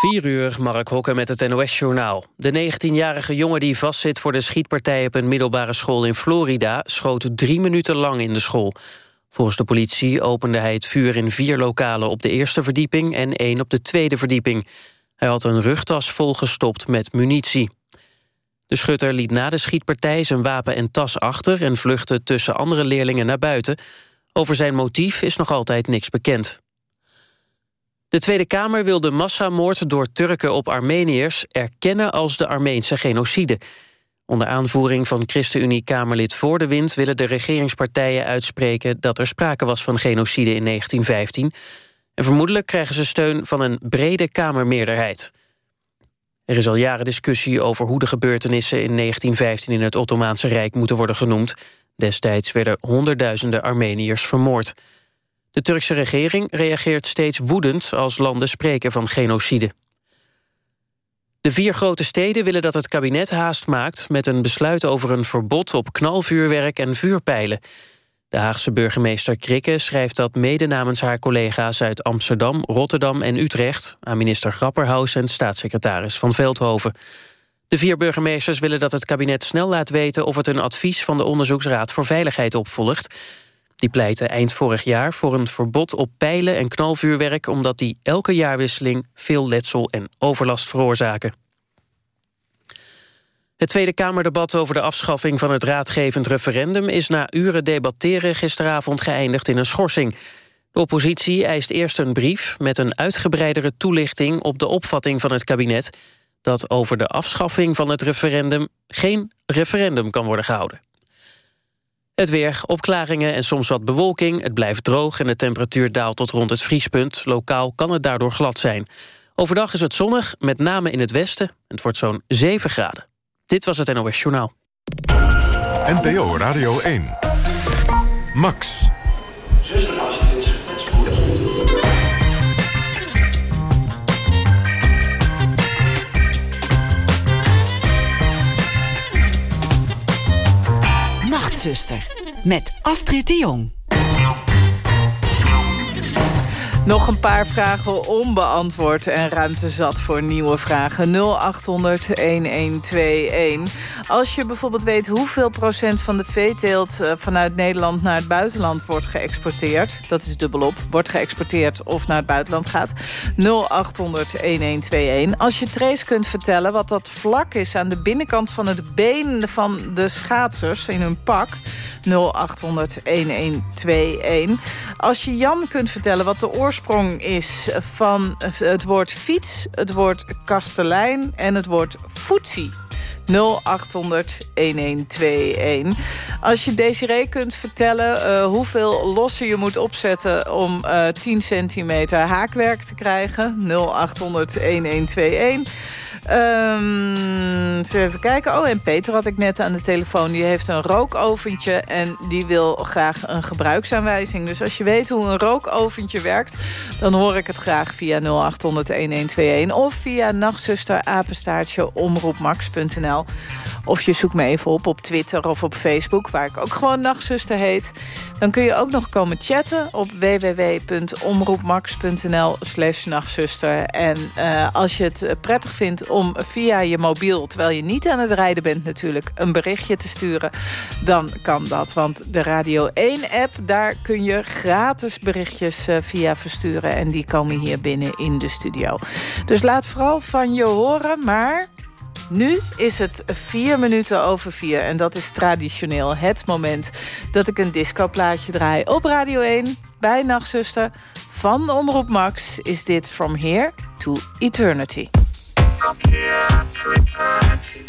4 uur, Mark Hokken met het NOS-journaal. De 19-jarige jongen die vastzit voor de schietpartij op een middelbare school in Florida... schoot drie minuten lang in de school. Volgens de politie opende hij het vuur in vier lokalen op de eerste verdieping... en één op de tweede verdieping. Hij had een rugtas volgestopt met munitie. De schutter liet na de schietpartij zijn wapen en tas achter... en vluchtte tussen andere leerlingen naar buiten. Over zijn motief is nog altijd niks bekend. De Tweede Kamer wil de massamoord door Turken op Armeniërs... erkennen als de Armeense genocide. Onder aanvoering van ChristenUnie-Kamerlid Voor de Wind... willen de regeringspartijen uitspreken dat er sprake was van genocide in 1915. En vermoedelijk krijgen ze steun van een brede Kamermeerderheid. Er is al jaren discussie over hoe de gebeurtenissen in 1915... in het Ottomaanse Rijk moeten worden genoemd. Destijds werden honderdduizenden Armeniërs vermoord. De Turkse regering reageert steeds woedend als landen spreken van genocide. De vier grote steden willen dat het kabinet haast maakt... met een besluit over een verbod op knalvuurwerk en vuurpijlen. De Haagse burgemeester Krikke schrijft dat mede namens haar collega's... uit Amsterdam, Rotterdam en Utrecht... aan minister Grapperhaus en staatssecretaris Van Veldhoven. De vier burgemeesters willen dat het kabinet snel laat weten... of het een advies van de Onderzoeksraad voor Veiligheid opvolgt... Die pleitte eind vorig jaar voor een verbod op pijlen en knalvuurwerk... omdat die elke jaarwisseling veel letsel en overlast veroorzaken. Het Tweede Kamerdebat over de afschaffing van het raadgevend referendum... is na uren debatteren gisteravond geëindigd in een schorsing. De oppositie eist eerst een brief met een uitgebreidere toelichting... op de opvatting van het kabinet dat over de afschaffing van het referendum... geen referendum kan worden gehouden. Het weer, opklaringen en soms wat bewolking. Het blijft droog en de temperatuur daalt tot rond het vriespunt. Lokaal kan het daardoor glad zijn. Overdag is het zonnig, met name in het westen. Het wordt zo'n 7 graden. Dit was het NOS Journaal. NPO Radio 1. Max. Met Astrid de Jong. Nog een paar vragen onbeantwoord en ruimte zat voor nieuwe vragen. 0800-1121. Als je bijvoorbeeld weet hoeveel procent van de veeteelt... Eh, vanuit Nederland naar het buitenland wordt geëxporteerd... dat is dubbelop, wordt geëxporteerd of naar het buitenland gaat... 0800-1121. Als je Trace kunt vertellen wat dat vlak is... aan de binnenkant van het been van de schaatsers in hun pak... 0800-1121. Als je Jan kunt vertellen wat de oorsprong is van het woord fiets, het woord kastelein en het woord foetsie. 0800 1121. Als je Desiree kunt vertellen uh, hoeveel lossen je moet opzetten... om uh, eh, 10 centimeter haakwerk te krijgen. 0800 1121. Um, even kijken. Oh, en Peter had ik net aan de telefoon. Die heeft een rookoventje en die wil graag een gebruiksaanwijzing. Dus als je weet hoe een rookoventje werkt... dan hoor ik het graag via 0800-1121... of via nachtzusterapenstaartje omroepmax.nl. Of je zoekt me even op op Twitter of op Facebook... waar ik ook gewoon Nachtzuster heet. Dan kun je ook nog komen chatten op www.omroepmax.nl slash nachtzuster. En uh, als je het prettig vindt om via je mobiel... terwijl je niet aan het rijden bent natuurlijk... een berichtje te sturen, dan kan dat. Want de Radio 1-app, daar kun je gratis berichtjes uh, via versturen... en die komen hier binnen in de studio. Dus laat vooral van je horen, maar nu is het vier minuten over vier. En dat is traditioneel het moment dat ik een discoplaatje draai. Op Radio 1, bij Nachtzuster, van Omroep Max... is dit From Here to Eternity. From here to eternity,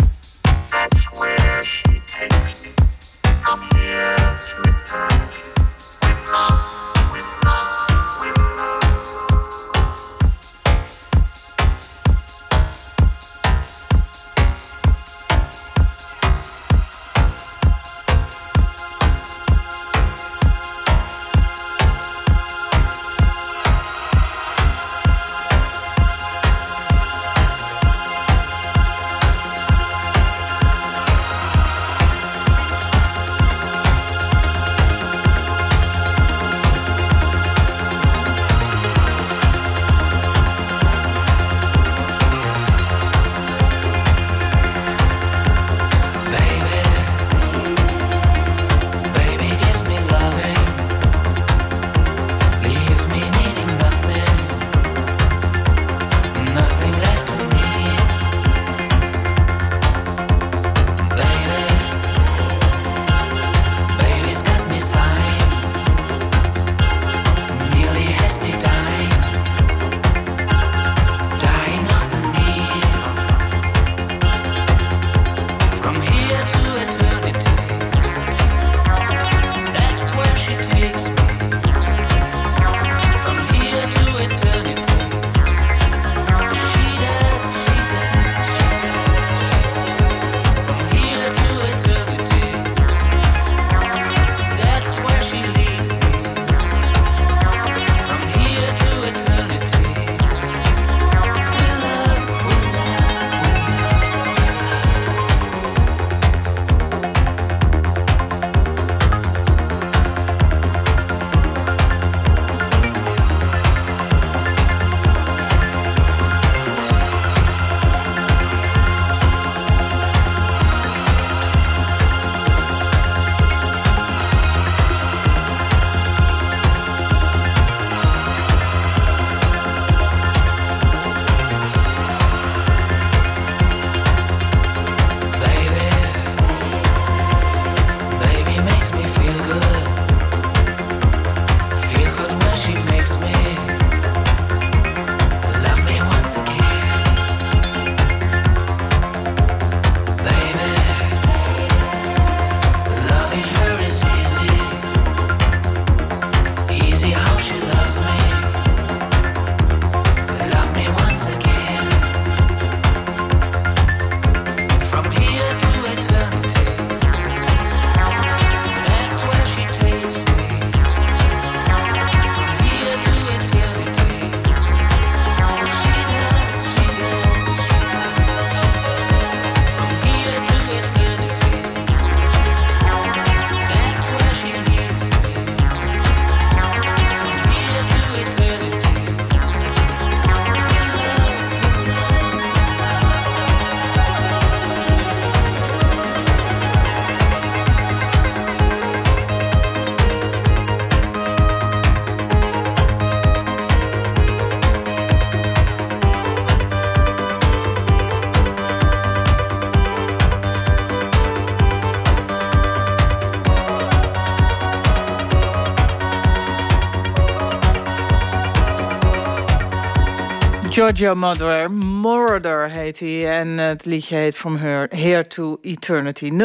Giorgio Moroder, Moroder heet hij. En het liedje heet From Her, Here to Eternity. 0800-1121.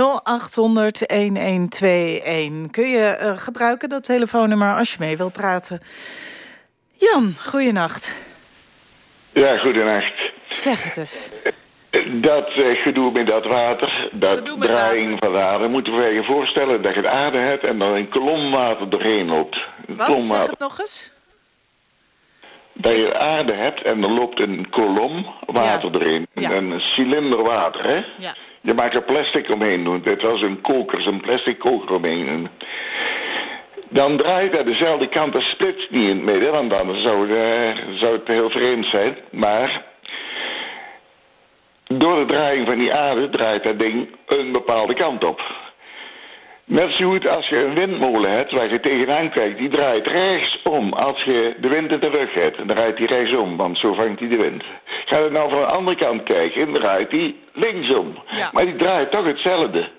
Kun je uh, gebruiken, dat telefoonnummer, als je mee wilt praten. Jan, goeienacht. Ja, goedenacht. Zeg het eens. Dat uh, gedoe met dat water, dat draaiing van de aarde... moeten we je voorstellen dat je de aarde hebt... en dan een kolom water doorheen loopt. Een Wat? Zeg het nog eens? Dat je aarde hebt en er loopt een kolom water erin. Een cilinder water, hè? Ja. Je maakt er plastic omheen doen. Dit was een koker, een plastic koker omheen. Dan draait hij dezelfde kant als splits niet in het midden, want dan zou, zou het heel vreemd zijn. Maar door de draaiing van die aarde draait dat ding een bepaalde kant op. Net zo goed als je een windmolen hebt waar je tegenaan kijkt, die draait rechtsom. Als je de wind in de rug hebt, dan draait die rechtsom, want zo vangt hij de wind. Ga je nou van de andere kant kijken, dan draait die linksom. Maar die draait toch hetzelfde.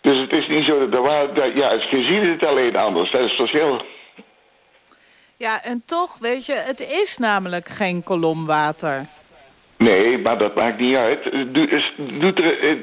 Dus het is niet zo dat de waarde, ja, je ziet het alleen anders, dat is het verschil. Ja, en toch, weet je, het is namelijk geen kolomwater. Nee, maar dat maakt niet uit. Doet eh,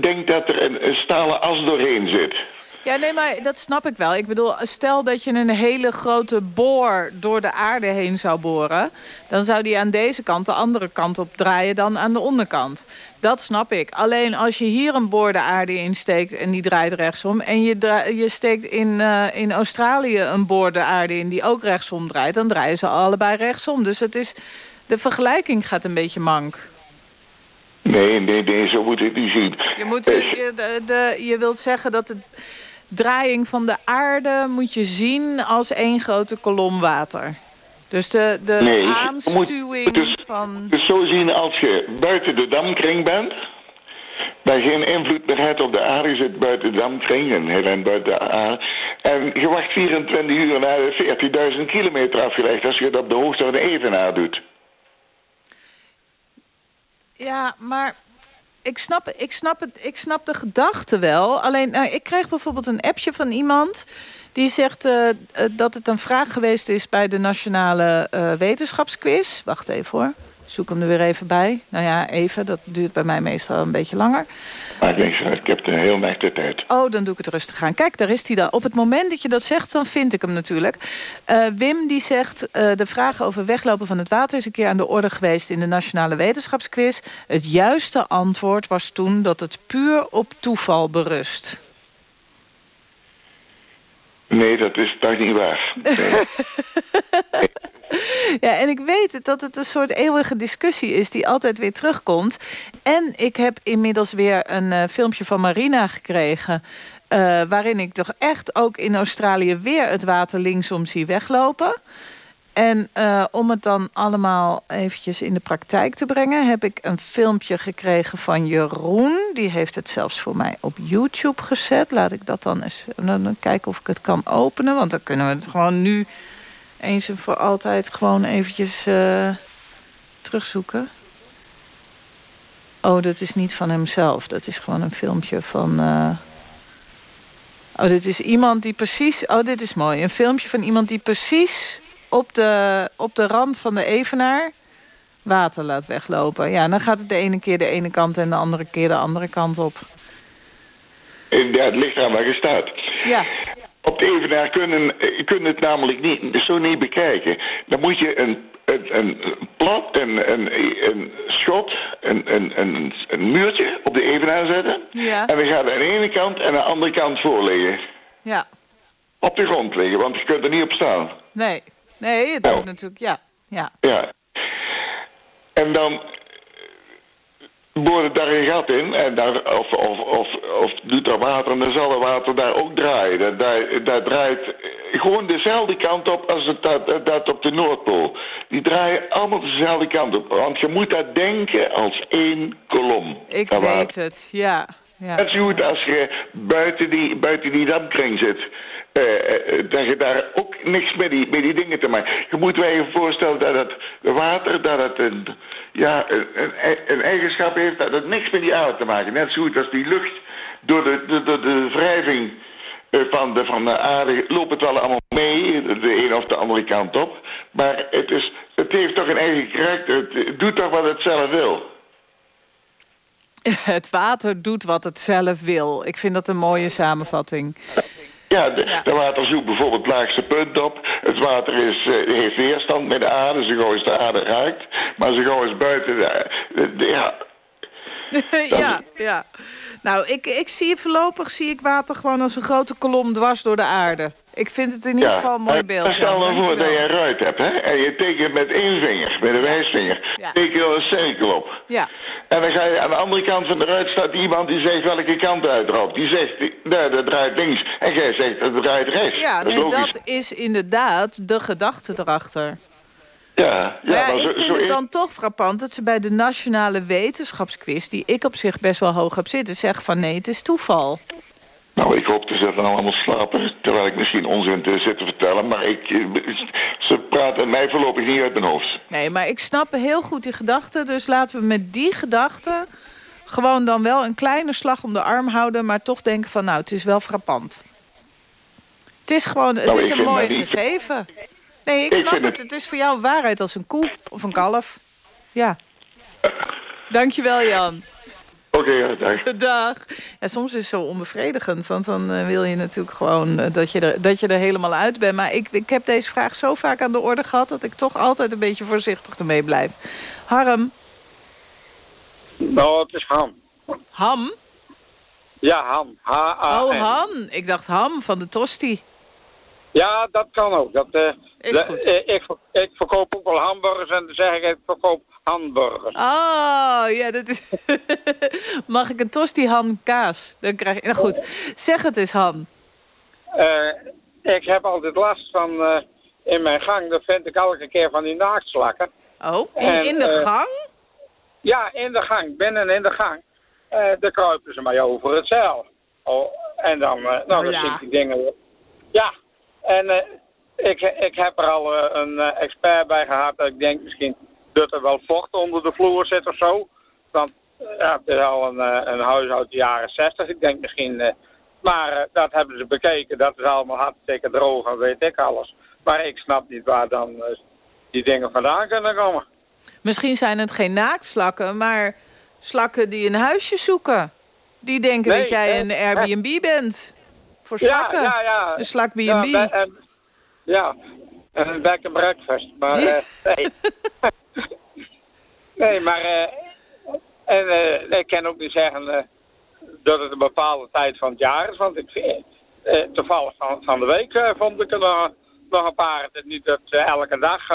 denk, dat er een, stalen as doorheen zit. Ja, nee, maar dat snap ik wel. Ik bedoel, stel dat je een hele grote boor door de aarde heen zou boren... dan zou die aan deze kant de andere kant op draaien dan aan de onderkant. Dat snap ik. Alleen als je hier een boor de aarde insteekt en die draait rechtsom... en je, je steekt in, uh, in Australië een boor de aarde in die ook rechtsom draait... dan draaien ze allebei rechtsom. Dus het is de vergelijking gaat een beetje mank. Nee, nee, nee, zo moet ik niet zien. Je, moet, je, de, de, je wilt zeggen dat de draaiing van de aarde moet je zien als één grote kolom water. Dus de, de nee, aanstuwing moet, dus, van... Dus zo zien als je buiten de damkring bent... bij geen invloed meer hebt op de aarde, je zit buiten de damkring en heel buiten de aarde... en je wacht 24 uur naar 14.000 kilometer afgelegd... als je dat op de hoogte van de evenaar doet. Ja, maar ik snap, ik snap, het, ik snap de gedachte wel. Alleen, nou, ik kreeg bijvoorbeeld een appje van iemand... die zegt uh, dat het een vraag geweest is bij de Nationale uh, Wetenschapsquiz. Wacht even hoor zoek hem er weer even bij. Nou ja, even, dat duurt bij mij meestal een beetje langer. Maar ik, ik heb de heel de tijd. Oh, dan doe ik het rustig aan. Kijk, daar is hij dan. Op het moment dat je dat zegt, dan vind ik hem natuurlijk. Uh, Wim die zegt, uh, de vraag over weglopen van het water... is een keer aan de orde geweest in de Nationale Wetenschapsquiz. Het juiste antwoord was toen dat het puur op toeval berust. Nee, dat is toch niet waar. Nee. Ja, en ik weet dat het een soort eeuwige discussie is... die altijd weer terugkomt. En ik heb inmiddels weer een uh, filmpje van Marina gekregen... Uh, waarin ik toch echt ook in Australië weer het water linksom zie weglopen... En uh, om het dan allemaal eventjes in de praktijk te brengen... heb ik een filmpje gekregen van Jeroen. Die heeft het zelfs voor mij op YouTube gezet. Laat ik dat dan eens dan kijken of ik het kan openen. Want dan kunnen we het gewoon nu eens en voor altijd gewoon eventjes uh, terugzoeken. Oh, dat is niet van hemzelf. Dat is gewoon een filmpje van... Uh... Oh, dit is iemand die precies... Oh, dit is mooi. Een filmpje van iemand die precies op de, op de rand van de evenaar water laat weglopen. Ja, dan gaat het de ene keer de ene kant en de andere keer de andere kant op. Ja, het ligt aan waar je staat. Ja. Op de evenaar kunnen, je kunt het namelijk niet, zo niet bekijken. Dan moet je een, een, een plat, een, een, een schot, een, een, een, een muurtje op de evenaar zetten. Ja. En dan gaat aan de ene kant en aan de andere kant voor liggen. Ja. Op de grond liggen, want je kunt er niet op staan. Nee, nee, het nou. natuurlijk, ja. ja. Ja. En dan boort daar een gat in en daar, of, of, of, of doet er water en dan zal het water daar ook draaien. Dat, daar, dat draait gewoon dezelfde kant op als het, dat, dat op de Noordpool. Die draaien allemaal dezelfde kant op. Want je moet dat denken als één kolom. Ik weet het, ja. ja. Net zo goed als je buiten die, buiten die damkring zit. Uh, dat je daar ook niks met die, met die dingen te maken. Je moet je voorstellen dat het water, dat het een, ja, een, een, eigenschap heeft dat het niks met die aarde te maken. Net zo goed als die lucht door de, de, de, de wrijving eh, van, de, van de aarde loopt het wel allemaal mee, de een of de andere kant op. Maar het, is, het heeft toch een eigen karakter. Het doet toch wat het zelf wil. Het water doet wat het zelf wil. Ik vind dat een mooie samenvatting. Ja, de, de water zoekt bijvoorbeeld het laagste punt op. Het water is, uh, heeft weerstand met de aarde, zo gauw is de aarde raakt. Maar zo gauw is buiten de, de, ja... ja, ja. Nou, ik, ik zie voorlopig zie ik water gewoon als een grote kolom dwars door de aarde. Ik vind het in ieder geval een mooi beeld. Stel nou voor dat je een ruit hebt, hè? En je tekent met één vinger, met een ja. wijsvinger. Ja. Teken er een cirkel op. Ja. En dan ga je aan de andere kant van de ruit staat iemand die zegt welke kant uitroopt. Die zegt, nee, dat draait links. En jij zegt, dat draait rechts. Ja, dat, dat is inderdaad de gedachte erachter. Ja, ja, ja ik vind het dan toch frappant dat ze bij de nationale wetenschapsquiz... die ik op zich best wel hoog heb zitten, zeggen van nee, het is toeval. Nou, ik hoop dat ze dan allemaal slapen, terwijl ik misschien onzin te zitten vertellen. Maar ik, ze praten mij voorlopig niet uit mijn hoofd. Nee, maar ik snap heel goed die gedachte. Dus laten we met die gedachte gewoon dan wel een kleine slag om de arm houden... maar toch denken van, nou, het is wel frappant. Het is gewoon, het Nou, is een mooi gegeven. Nee, ik, Ik snap het- Het is voor jou waarheid als een koe of een kalf. Ja. Dankjewel, Jan. Oké, ja, dag. Dag. Ja, soms is het zo onbevredigend, want dan eh, wil je natuurlijk gewoon eh, dat, je er, dat je er helemaal uit bent. Maar ik, ik heb deze vraag zo vaak aan de orde gehad dat ik toch altijd een beetje voorzichtig ermee blijf. Harm, Nou, het is ham. ham? Ja, ham. H-A-M. Oh, Han. Ik dacht ham van de tosti. Ja, dat kan ook. Dat, eh, Is de- goed. eh, ik, ik verkoop ook wel hamburgers en dan zeg ik, ik verkoop hamburgers. Oh, ja, dat is... Mag ik een tosti ham kaas? Dan krijg je... Nou goed, zeg het eens, Han. Eh, ik heb altijd last van, eh, in mijn gang, dat vind ik elke keer van die naaktslakken. Oh, in, En, in de gang? Ja, in de gang, binnen in de gang. Eh daar kruipen ze mij over het zeil. Oh, en dan, eh, nou, dan Ja. zie ik die dingen. Ja, en eh, ik, ik heb er al eh, een eh, expert bij gehad. Dat ik denk misschien dat er wel vocht onder de vloer zit of zo. Want ja, het is al een, eh, een huis uit de jaren 60. Ik denk misschien... maar dat hebben ze bekeken. Dat is allemaal hartstikke droog en weet ik alles. Maar ik snap niet waar dan die dingen vandaan kunnen komen. Misschien zijn het geen naaktslakken, maar slakken die een huisje zoeken. Die denken Nee, dat jij een Airbnb bent. Voor Ja, slakken. ja, ja. Een slak Ja, B&B. en- ja, en een bed and breakfast. Maar eh, nee. nee, maar eh, en, eh, ik kan ook niet zeggen dat het een bepaalde tijd van het jaar is. Want ik vind, toevallig van, van de week vond ik er nog, nog een paar. Het is niet dat ze elke dag,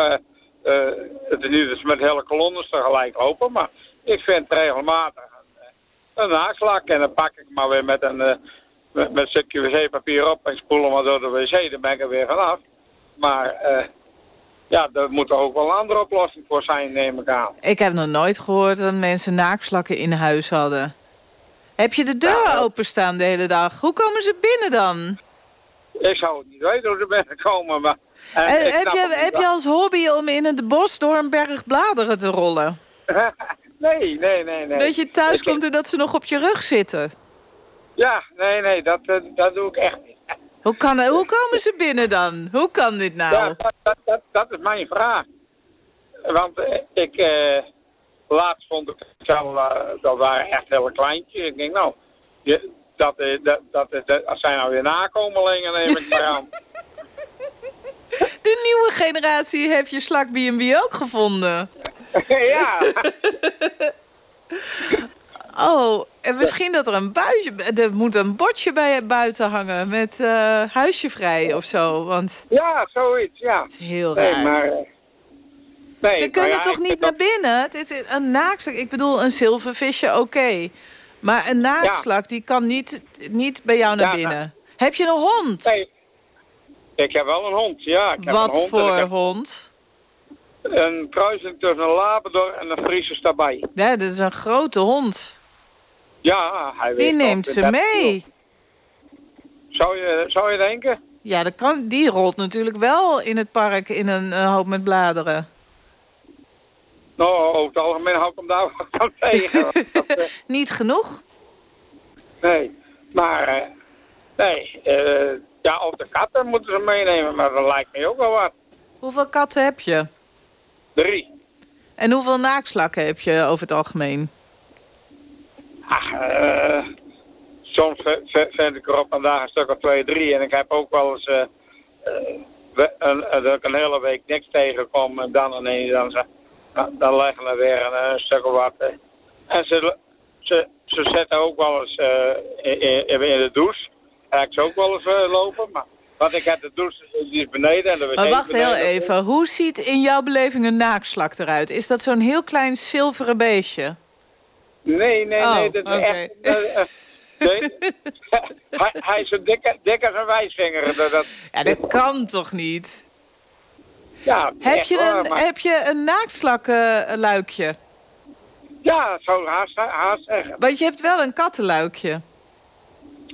het is niet dat ze met hele kolonnes tegelijk lopen. Maar ik vind het regelmatig een, een naakslak. En dan pak ik maar weer met een... met, een stukje wc-papier op en spoel hem maar door de wc, dan ben ik er weer vanaf. Maar eh, ja, daar moet er ook wel een andere oplossing voor zijn, neem ik aan. Ik heb nog nooit gehoord dat mensen naakslakken in huis hadden. Heb je de deur openstaan de hele dag? Hoe komen ze binnen dan? Ik zou het niet weten hoe ze binnenkomen, maar... en En ik heb, je, heb je als hobby om in het bos door een berg bladeren te rollen? nee, nee, nee, nee. Dat je thuis Ik- komt en dat ze nog op je rug zitten? Ja, nee, nee, dat, eh, dat doe ik echt niet. Hoe, kan, hoe komen ze binnen dan? Hoe kan dit nou? Ja, dat, dat, dat, dat is mijn vraag. Want eh, ik... eh, laatst vond ik het wel... eh, dat waren echt hele kleintjes. Ik denk, nou... Je, dat, dat, dat, dat, als zijn nou weer nakomelingen, neem ik maar aan. De nieuwe generatie heeft je slak B&B ook gevonden. ja. Oh, en misschien dat er een buisje... Er moet een bordje bij buiten hangen met eh, huisje vrij of zo. Want ja, zoiets, ja. het is heel Nee, raar. maar... eh, Nee, Ze nou kunnen ja, toch niet naar dat- binnen? Het is een naakslak. Ik bedoel, een zilvervisje, oké. Maar een naakslak, die kan niet, niet bij jou naar binnen. Heb je een hond? Nee. Ik heb wel een hond, ja. Ik heb een Wat hond en voor heb hond? Een kruising tussen een Labrador en een Friese daarbij. Ja, dat is een grote hond. Ja, hij Die neemt ze 30 mee. Zou je, zou je denken? Ja, dat kan, die rolt natuurlijk wel in het park in een hoop met bladeren. Nou, over het algemeen hou ik hem daar wel tegen. Dat, eh, Niet genoeg? nee, maar... eh, Nee, eh, ja, of de katten moeten ze meenemen, maar dat lijkt me ook wel wat. Hoeveel katten heb je? Drie. En hoeveel naakslakken heb je over het algemeen? Ach, eh, soms v- vind ik er op een dag een stuk of twee, drie. En ik heb ook wel eens eh, eh, we- een, eh, dat ik een hele week niks tegenkom. En dan ineens, dan, dan, dan leggen er weer een, een stuk of wat. eh. En ze, ze, ze zetten ook wel eens eh, in, in, in de douche. Heb ik ze ook wel eens eh, lopen. Maar, want ik heb de douche, die is beneden. En de Maar wacht heel even. Hoe ziet in jouw beleving een naakslak eruit? Is dat zo'n heel klein zilveren beestje? Nee, nee, Oh, nee. Dat is echt... eh, nee. hij, hij is zo dik, dik als een wijsvinger. Dat, dat, Ja, dat kan toch niet? ja, Heb echt je een, maar- heb je een naakslakkenluikje? Ja, ik haast, haast zeggen. Want je hebt wel een kattenluikje.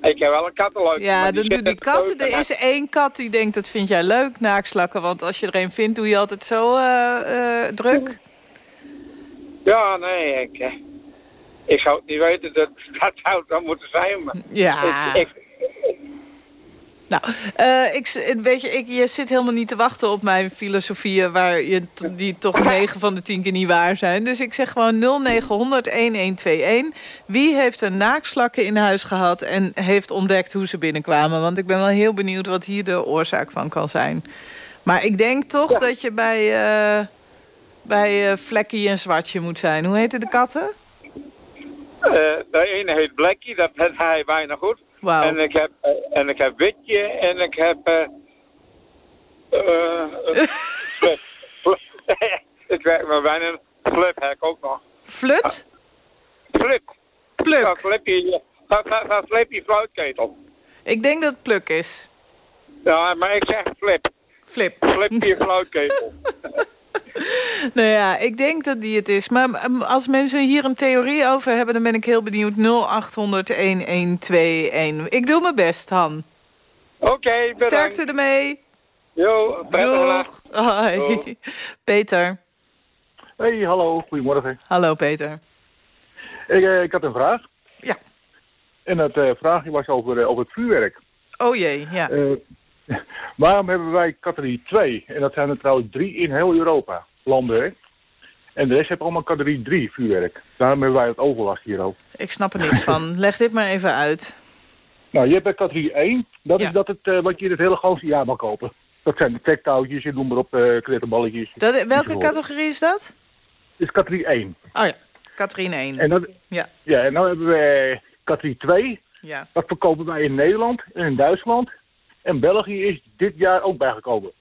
Ik heb wel een kattenleuk. Ja, dan die er katten. Er is één kat die denkt, dat vind jij leuk, naakslakken. Want als je er een vindt, doe je altijd zo eh, eh, druk. Ja, nee, ik, ik zou het niet weten. Dat, dat zou dan moeten zijn. Maar Ja. ik, ik, Nou, eh, ik, s- weet je, ik, je zit helemaal niet te wachten op mijn filosofieën... Waar je die toch 9 van de 10 keer niet waar zijn. Dus ik zeg gewoon 0900-1121. Wie heeft een naakslakken in huis gehad... en heeft ontdekt hoe ze binnenkwamen? Want ik ben wel heel benieuwd wat hier de oorzaak van kan zijn. Maar ik denk toch dat je bij, eh bij eh Vlekkie en Zwartje moet zijn. Hoe heten de katten? Eh, de ene heet Blackie, dat heeft hij bijna goed. En, ik heb, eh, en ik heb Witje en ik heb... eh Flip. Flip. ik werk maar bijna Flip heb ik ook nog. Flut? Flip. Van Pluk. Flippy, van, van, van Flippy Fluitketel. Ik denk dat het Pluk is. Ja, maar ik zeg Flip. Flip. Flippy Fluitketel. Nou ja, ik denk dat die het is. Maar mm, als mensen hier een theorie over hebben... dan ben ik heel benieuwd. 0800-1121. Ik doe mijn best, Han. Oké, bedankt. Sterkte ermee. Jo, nacht. Doeg. Hoi. Doeg. Peter. Hey, hallo, goedemorgen. Hallo, Peter. Ik, eh, ik had een vraag. Ja. En dat eh, vraagje was over, eh, over het vuurwerk. Oh jee, ja. Eh, waarom hebben wij categorie 2? En dat zijn er trouwens drie in heel Europa, landen. hè? En de rest heeft allemaal categorie 3 vuurwerk. Daarom hebben wij het overlast hier ook. Ik snap er niks van. Leg dit maar even uit. Nou, je hebt bij categorie 1, dat Ja. is dat het, eh, wat je in het hele ganse jaar mag kopen. Dat zijn de trektouwtjes, je noem maar op, eh kletterballetjes. Dat, welke categorie is dat? Dat is categorie 1. Oh ja, Katrien 1. En, dat, Ja, ja, en dan hebben we categorie 2. ja. Dat verkopen wij in Nederland en in Duitsland. En België is dit jaar ook bijgekomen.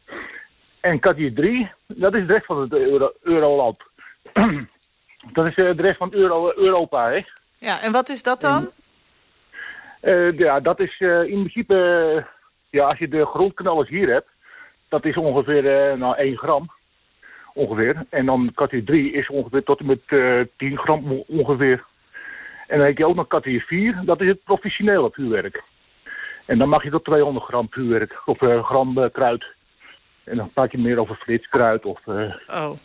En categorie 3, dat is de rest van het Euro Euroland. dat is eh, de rest van Euro Europa, hè. Ja, en wat is dat dan? Eh, ja, dat is eh, in principe... eh, ja, als je de grondknallers hier hebt... dat is ongeveer eh, nou, 1 gram. Ongeveer. En dan categorie 3 is ongeveer tot en met eh 10 gram on- ongeveer. En dan heb je ook nog categorie 4. Dat is het professionele vuurwerk. En dan mag je tot 200 gram vuurwerk. Of eh, gram eh, kruid. En dan praat je meer over flitskruid of... eh, Oh.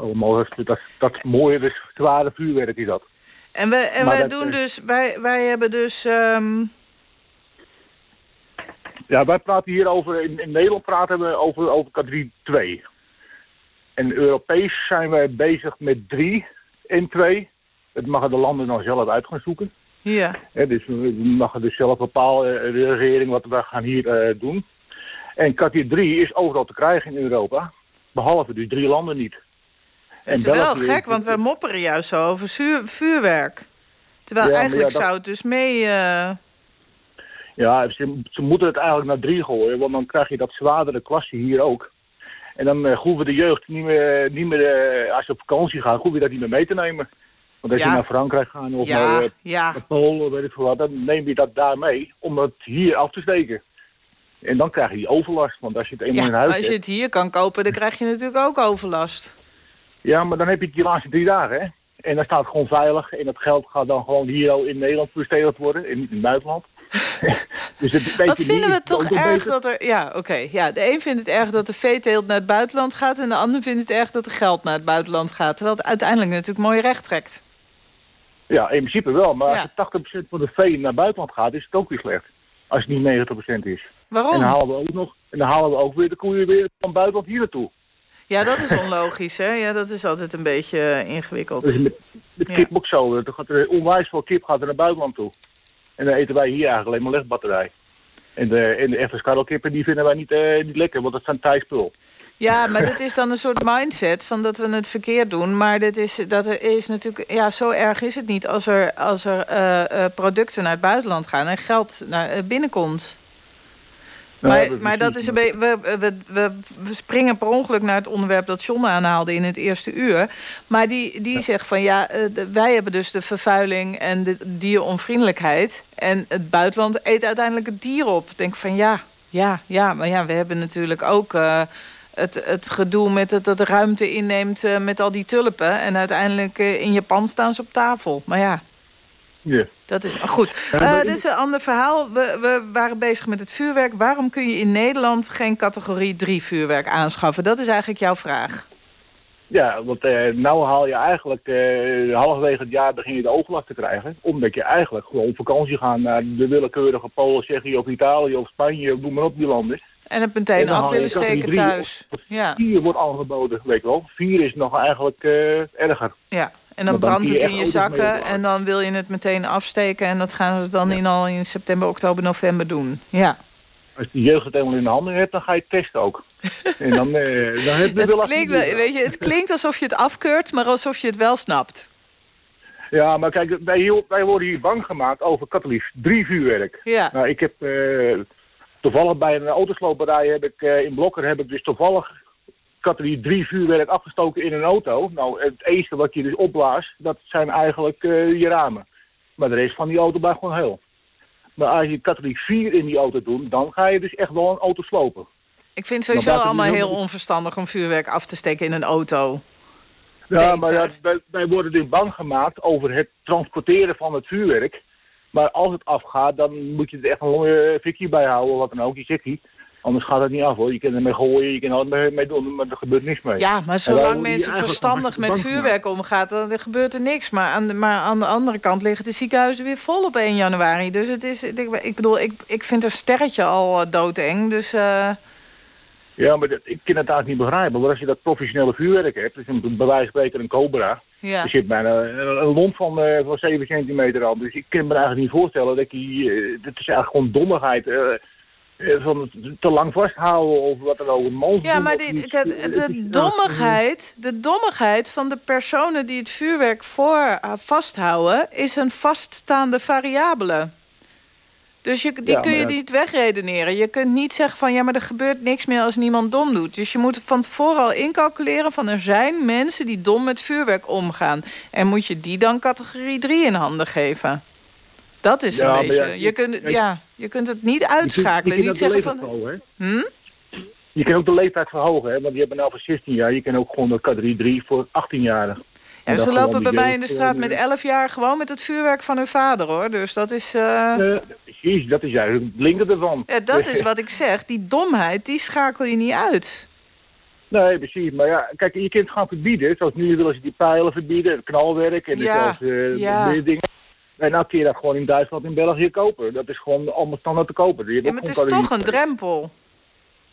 allemaal, dat, dat, dat mooie, dus zware vuurwerk is dat. En, we, en wij dat, doen dus... Wij, wij hebben dus... ehm, Ja, wij praten hier over, in, in Nederland praten we over, over categorie 2. En Europees zijn wij bezig met 3 en 2. Dat mogen de landen dan zelf uit gaan zoeken. Ja. Dus we mogen dus zelf bepalen, eh, de regering, wat we gaan hier eh, doen. En categorie 3 is overal te krijgen in Europa. Behalve dus drie landen niet. En Het is wel gek, want wij mopperen juist zo over vuurwerk. Terwijl Ja, eigenlijk ja, dat- zou het dus mee... eh, Ja, ze, ze moeten het eigenlijk naar drie gooien, want dan krijg je dat zwaardere klasje hier ook. En dan uh, hoeven de jeugd niet meer, niet meer als ze op vakantie gaan, hoef je dat niet meer mee te nemen. Want als Ja. je naar Frankrijk gaat of ja, naar, eh, ja. naar Polen, weet ik veel wat, dan neem je dat daar mee om het hier af te steken. En dan krijg je die overlast, want als je het eenmaal in huis als je het hier kan kopen, dan krijg je natuurlijk ook overlast. Ja, maar dan heb je het die laatste drie dagen, hè. En dan staat het gewoon veilig en dat geld gaat dan gewoon hier al in Nederland besteed worden en niet in het buitenland. dus het Wat vinden we toch erg beter. dat er... Ja, oké. ja, de een vindt het erg dat de veeteelt naar het buitenland gaat... en de ander vindt het erg dat er geld naar het buitenland gaat. Terwijl het uiteindelijk natuurlijk mooi recht trekt. Ja, in principe wel. Maar Ja. als 80% van de vee naar buitenland gaat, is het ook weer slecht. Als het niet 90% is. Waarom? En dan halen we ook nog, en dan halen we ook weer de koeien weer van buitenland hier naartoe. Ja, dat is onlogisch, hè? Ja, dat is altijd een beetje eh, ingewikkeld. Dus met, met Ja. kip ook zo. Er gaat er onwijs veel kip gaat er naar buitenland toe. En dan eten wij hier eigenlijk alleen maar legbatterij. En de, en de echte scharrelkippen die vinden wij niet, eh, niet lekker, want dat zijn Thai-spul. Ja, maar dit is dan een soort mindset van dat we het verkeerd doen. Maar dit is, dat er is natuurlijk, ja, zo erg is het niet als er, als er eh, eh, producten naar het buitenland gaan en geld naar, eh, binnenkomt. Nou, Maar, dat maar dat is een beetje. We, we, we, we springen per ongeluk naar het onderwerp dat John aanhaalde in het eerste uur. Maar die, die zegt van ja, wij hebben dus de vervuiling en de dieronvriendelijkheid. En het buitenland eet uiteindelijk het dier op. Ik denk van ja, ja, ja. Maar ja, we hebben natuurlijk ook. Het, het gedoe met dat de ruimte inneemt eh, met al die tulpen. En uiteindelijk eh, in Japan staan ze op tafel. Maar ja, Ja. dat is goed. Maar- dit is een ander verhaal. We, we waren bezig met het vuurwerk. Waarom kun je in Nederland geen categorie 3 vuurwerk aanschaffen? Dat is eigenlijk jouw vraag. Ja, want eh nou haal je eigenlijk halverwege het jaar begin je de overlast te krijgen. Omdat je eigenlijk gewoon op vakantie gaat naar de willekeurige Polen, Tsjechië of Italië of Spanje, noem maar op die landen. En het meteen af willen steken thuis. Ja, Vier wordt aangeboden, weet je wel. Vier is nog eigenlijk eh, erger. ja. En dan brandt het in je zakken en dan wil je het meteen afsteken. En dat gaan ze dan in al in september, oktober, november doen. Ja. Als je jeugd het helemaal in de handen hebt, dan ga je het testen ook. en dan, eh dan heb je Het wel klinkt, wel- weet je, het klinkt alsof je het afkeurt, maar alsof je het wel snapt. Ja, maar kijk, wij, wij worden hier bang gemaakt over katholiek drie vuurwerk. Ja. Nou, ik heb eh, toevallig bij een autosloperij heb ik eh, in Blokker heb ik dus toevallig categorie 3 vuurwerk afgestoken in een auto. Nou, het eerste wat je dus opblaast, dat zijn eigenlijk eh, je ramen. Maar de rest van die auto blijft gewoon heel. Maar als je categorie 4 in die auto doet, dan ga je dus echt wel een auto slopen. Ik vind het sowieso allemaal heel onverstandig om vuurwerk af te steken in een auto. Ja, maar ja, wij, wij worden dus bang gemaakt over het transporteren van het vuurwerk. Maar als het afgaat, dan moet je er echt een lange fikkie bij houden, wat dan ook, die zikkie. Anders gaat het niet af hoor. Je kan ermee gooien, je kan er mee, doen, maar er gebeurt niks mee. Ja, maar zolang mensen verstandig met vuurwerk omgaan, dan gebeurt er niks. Maar aan, de, maar aan de andere kant liggen de ziekenhuizen weer vol op 1 januari. Dus het is, ik, bedoel, ik, ik vind een sterretje al eh, doodeng. Dus eh, Ja, maar dat, ik kan het eigenlijk niet begrijpen. Maar als je dat professionele vuurwerk hebt, dus een, bij wijze van spreken een cobra. ja. Er zit bijna een, lont van, eh, van 7 centimeter aan. Dus ik kan me eigenlijk niet voorstellen dat je... eh, Het is eigenlijk gewoon dommigheid. Eh, van het te lang vasthouden of wat dan ook. Een Ja, maar of die, iets. de, het dommigheid, de dommigheid van de personen die het vuurwerk voor eh, vasthouden... is een vaststaande variabele. Dus je, die Ja, kun je ja. niet wegredeneren. Je kunt niet zeggen van ja, maar er gebeurt niks meer als niemand dom doet. Dus je moet van tevoren al incalculeren van er zijn mensen die dom met vuurwerk omgaan. En moet je die dan categorie 3 in handen geven? Dat is Ja, een beetje. ja, je, je- kunt, ja, je kunt het niet Je kunt- uitschakelen. je niet kunt de zeggen van. Hm? Je kan ook de leeftijd verhogen, hè? want je hebt nou van 16 jaar. Je kan ook gewoon de categorie 3 voor 18-jarigen. Ja, En ze lopen bij mij in de straat gewoon, met eh, 11 jaar gewoon met het vuurwerk van hun vader hoor. Dus dat is. eh, eh, precies, dat is juist het linker ervan. ja, dat is wat ik zeg. Die domheid, die schakel je niet uit. Nee, precies. Maar ja, kijk, je kunt het gaan verbieden. Zoals nu willen ze die pijlen verbieden, het knalwerk en Ja, zelfs eh, ja. dingen. En nou kun je dat gewoon in Duitsland en België kopen. Dat is gewoon allemaal standaard te kopen. Je Ja, maar het is toch een drempel.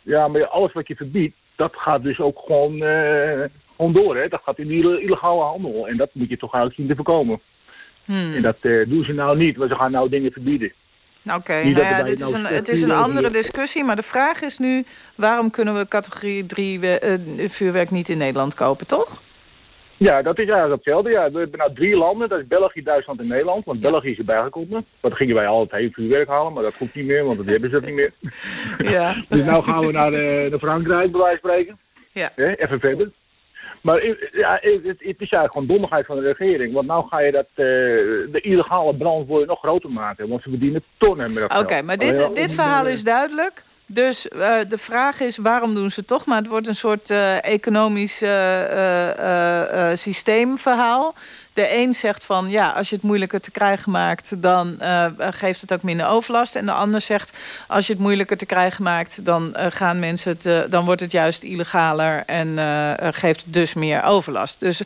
Ja, maar alles wat je verbiedt, dat gaat dus ook gewoon, eh, gewoon door. Hè? Dat gaat in die ille- illegale handel. En dat moet je toch eigenlijk zien te voorkomen. Hmm. En dat eh, doen ze nou niet, want ze gaan nou dingen verbieden. Oké, Niet nou ja, dit nou is een, het is een andere hier- discussie. Maar de vraag is nu, waarom kunnen we categorie 3 vuurwerk niet in Nederland kopen, toch? Ja, dat is eigenlijk hetzelfde. Ja. We hebben nou drie landen, dat is België, Duitsland en Nederland. Want België is erbij gekomen. Want dan gingen wij altijd heen vuurwerk halen, maar dat hoeft niet meer, want dat hebben ze dat niet meer. Ja. Dus nou gaan we naar, de, naar Frankrijk, bij wijze van spreken. Ja. Even verder. Maar i- ja, het, het is eigenlijk gewoon dommigheid van de regering. Want nou ga je dat, eh, de illegale brand nog groter maken. Want ze verdienen tonnen met dat Oké, maar dit, om dit verhaal eh, is duidelijk. Dus eh, de vraag is, waarom doen ze toch? Maar het wordt een soort eh, economisch eh, systeemverhaal. De een zegt van, ja, als je het moeilijker te krijgen maakt... dan geeft het ook minder overlast. En de ander zegt, als je het moeilijker te krijgen maakt... dan, gaan mensen het, dan wordt het juist illegaler en geeft dus meer overlast. Dus 0800-1121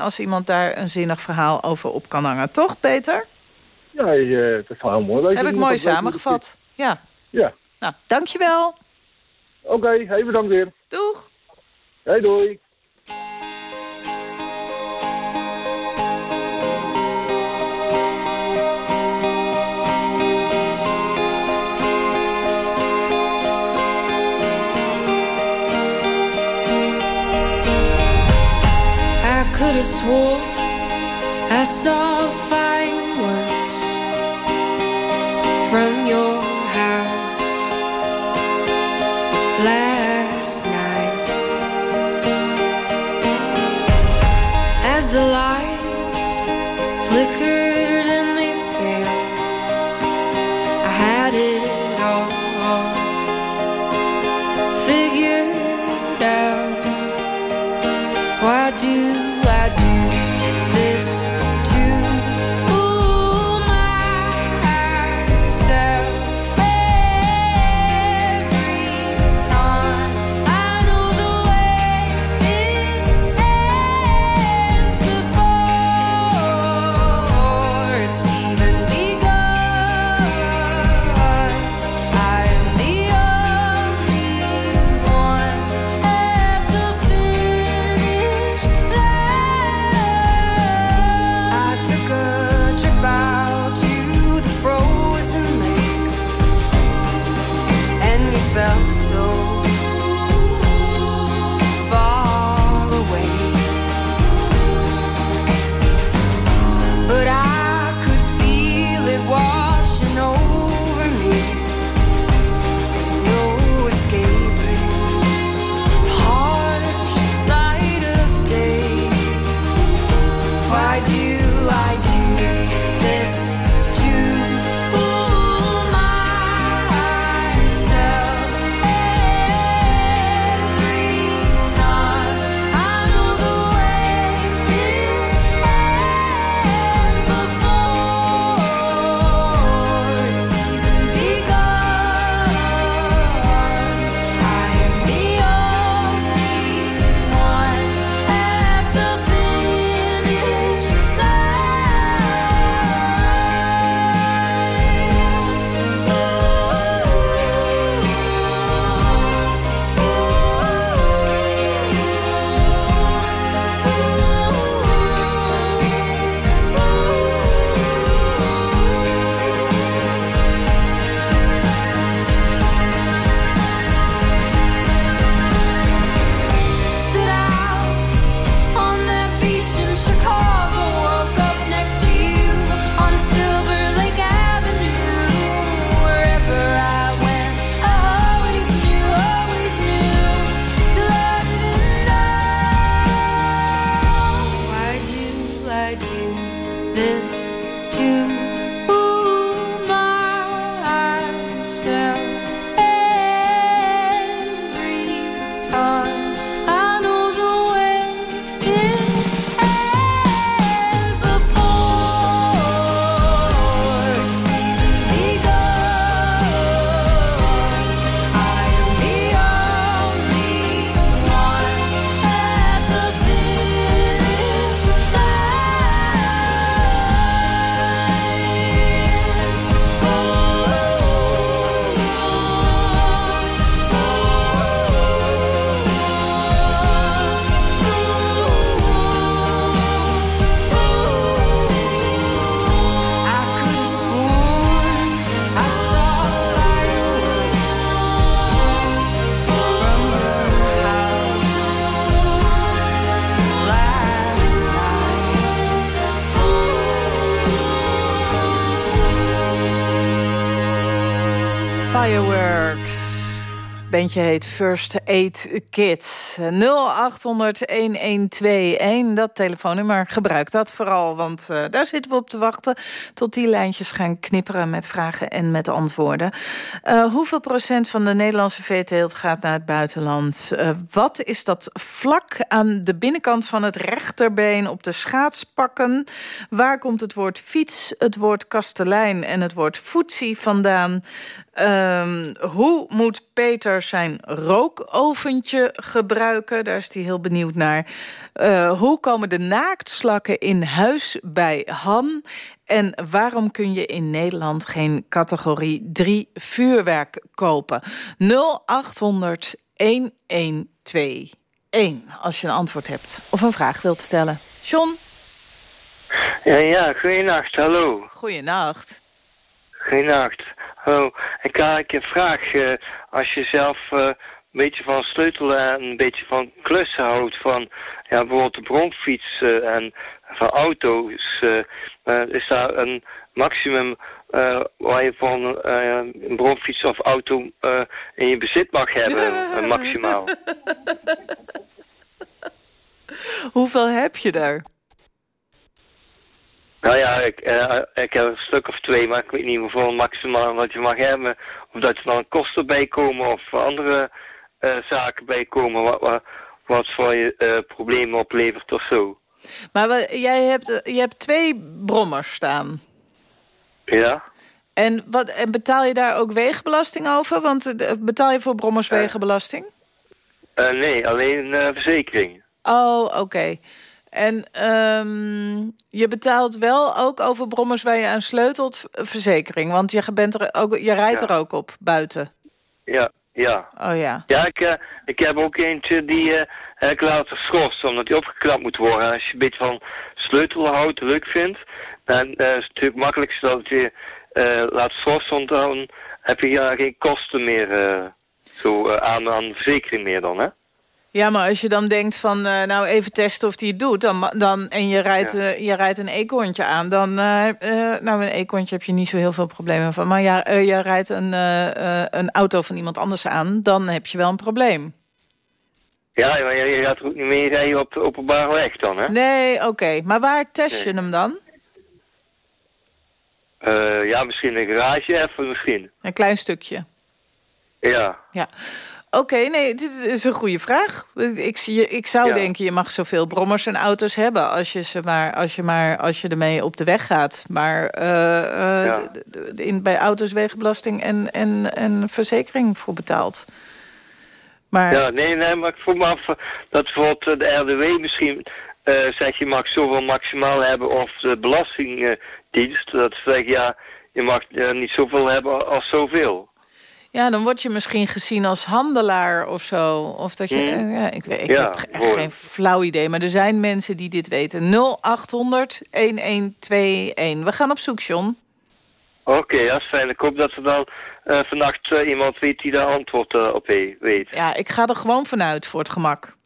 als iemand daar een zinnig verhaal over op kan hangen. Toch, Peter? Ja, uh, dat zou heel mooi wezen. Heb ik mooi samengevat. Ja. Ja. Nou, dankjewel. Oké, okay, hey, bedankt weer. Doeg. Hey, doei. could have swore I saw fireworks bandje heet First Aid Kit. 0800-1121, dat telefoonnummer. Gebruik dat vooral, want uh, daar zitten we op te wachten... tot die lijntjes gaan knipperen met vragen en met antwoorden. Uh, hoeveel procent van de Nederlandse veeteelt gaat naar het buitenland? Uh, wat is dat vlak aan de binnenkant van het rechterbeen op de schaatspakken? Waar komt het woord fiets, het woord kastelein en het woord voetsie vandaan? Ehm, hoe moet Peter zijn rookoventje gebruiken? Daar is hij heel benieuwd naar. Eh, hoe komen de naaktslakken in huis bij Han? En waarom kun je in Nederland geen categorie 3 vuurwerk kopen? 0800 1121 als je een antwoord hebt of een vraag wilt stellen. John? Ja, ja, goeienacht, hallo. Goeienacht. Goeienacht. Hallo, ik had een vraag. eh, als je zelf eh, een beetje van sleutelen en een beetje van klussen houdt, van ja, bijvoorbeeld de bromfiets eh, en van auto's, is daar een maximum waar je van een bromfiets of auto in je bezit mag hebben, maximaal? Hoeveel heb je daar? Nou ja, ik, eh, ik heb een stuk of twee, maar ik weet niet hoeveel maximaal wat je mag hebben. Of dat er dan kosten bij komen of andere eh, zaken bij komen wat, wat, wat voor je eh, problemen oplevert of zo. Maar jij hebt, je hebt twee brommers staan. Ja? En, wat, en betaal je daar ook wegenbelasting over? Want betaal je voor brommers wegenbelasting? Nee, alleen verzekering. Oh, oké. En ehm, je betaalt wel ook over brommers waar je aan sleutelt verzekering. Want je, bent er ook, je rijdt Ja. er ook op buiten. Ja, ja. Oh ja. Ja, ik, eh, ik heb ook eentje die heb ik schorsen, omdat die opgeknapt moet worden. En als je een beetje van sleutelhout leuk vindt, dan eh, is het natuurlijk makkelijkst dat je eh, laat schorsen, want dan heb je ja, geen kosten meer eh, zo, aan, aan verzekering meer dan, hè? Ja, maar als je dan denkt van, eh, nou even testen of die het doet... Dan, dan, en je rijdt, Ja. eh, je rijdt een eekhoorntje aan... dan, eh, nou, een eekhoorntje heb je niet zo heel veel problemen van. Maar ja, je rijdt een, een auto van iemand anders aan... dan heb je wel een probleem. Ja, maar je, je gaat ook niet mee rijden op de openbare weg dan, hè? Nee, oké. Maar waar test je Nee. hem dan? Ja, misschien een garage even, misschien. Een klein stukje. Ja, Ja. Oké, nee, dit is een goede vraag. Ik, zie- ik zou Ja. denken, je mag zoveel brommers en auto's hebben... als je, ze maar, als je, maar, als je ermee op de weg gaat. Maar eh, eh, Ja. in, bij auto's wegenbelasting en, en, en verzekering voor betaald. Maar ja nee, nee, maar ik voel me af dat bijvoorbeeld eh, de RDW misschien zegt je mag zoveel maximaal hebben of de belastingdienst dat ze zeggen ja, je mag niet zoveel hebben als zoveel. Ja, dan word je misschien gezien als handelaar of zo. Of dat je, Hmm. eh, ja, ik, weet, ik Ja, heb echt geen flauw idee. Maar er zijn mensen die dit weten. 0800 1121. We gaan op zoek, John. Oké, dat is fijn. Ik hoop dat er dan eh, vannacht eh, iemand weet die daar antwoord op weet. Ja, ik ga er gewoon vanuit voor het gemak.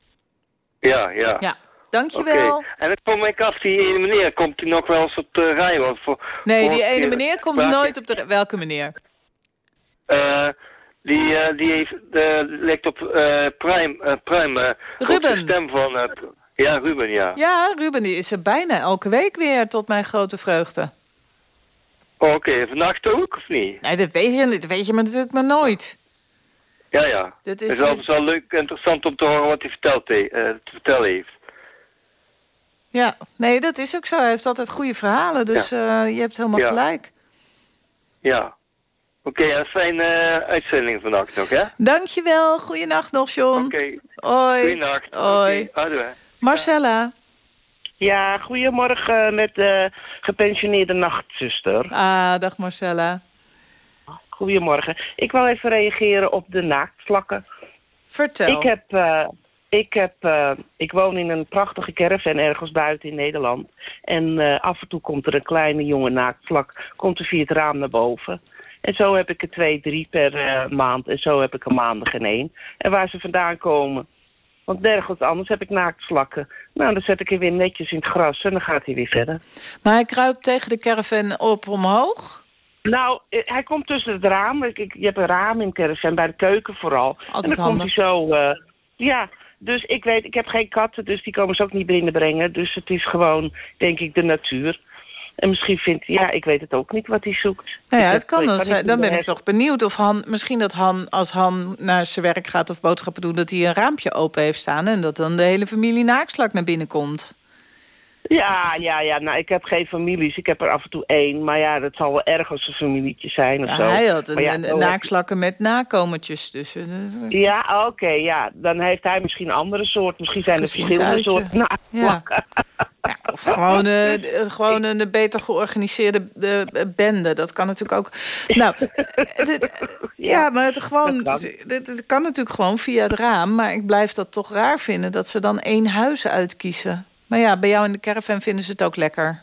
Ja, ja. Ja, dankjewel. En ik kom ik af, die ene meneer, komt hij nog wel eens op de rij? Want voor, Nee, die ene meneer komt nooit op de... Welke meneer? Eh, die, eh, die heeft, eh, lijkt op Prime, Prime Ruben. stem van... ja, Ruben, ja. Ja, Ruben die is er bijna elke week weer, tot mijn grote vreugde. Oh, Oké, vannacht ook, of niet? Nee, dat weet je, dat weet je maar natuurlijk maar nooit. Ja, ja. Dat Het is, is altijd wel leuk en interessant om te horen wat hij he- eh, te vertellen heeft. Ja, nee, dat is ook zo. Hij heeft altijd goede verhalen, dus je hebt helemaal Ja. gelijk. Ja. Oké, een fijne eh, uitzending vannacht nog, hè? Dankjewel, goeienacht nog, John. Oké, Hoi. goeienacht. Hoi. Hè. Marcella. Ja, goedemorgen met de gepensioneerde nachtzuster. Ah, dag Marcella. Goedemorgen. Ik wil even reageren op de naaktslakken. Vertel. Ik heb, eh, ik heb, eh, ik woon in een prachtige caravan ergens buiten in Nederland. En eh, af en toe komt er een kleine jonge naaktslak, komt er via het raam naar boven. En zo heb ik er twee, drie per eh, maand. En zo heb ik er maandag in één. En waar ze vandaan komen. Want nergens anders heb ik naaktslakken. Nou, dan zet ik hem weer netjes in het gras en dan gaat hij weer verder. Maar hij kruipt tegen de caravan op omhoog? Nou, eh, hij komt tussen het raam. Ik, ik, je hebt een raam in caravan, bij de keuken vooral. Altijd en dan handig. komt hij zo... eh, ja, dus ik weet, ik heb geen katten, dus die komen ze ook niet binnenbrengen. Dus het is gewoon, denk ik, de natuur. En misschien vindt hij, ja, ik weet het ook niet wat hij zoekt. Nou ja, het kan. ik Dan, dan ben ik toch benieuwd of Han... Misschien dat Han, als Han naar zijn werk gaat of boodschappen doet... dat hij een raampje open heeft staan... en dat dan de hele familie naakslak naar binnen komt. Ja, ja, ja. Nou, ik heb geen families. Ik heb er af en toe één. Maar ja, dat zal wel ergens een familietje zijn of Ja, zo. hij had een, ja, heb- naakslakken met nakomertjes tussen. Dus- Ja, oké, ja. Dan heeft hij misschien een andere soort. Misschien zijn er verschillende soorten naakslakken. Of gewoon, d- gewoon een beter georganiseerde eh, bende. Dat kan natuurlijk ook. Nou, ja, maar het, gewoon, het kan natuurlijk gewoon via het raam. Maar ik blijf dat toch raar vinden dat ze dan één huis uitkiezen. Maar ja, bij jou in de caravan vinden ze het ook lekker.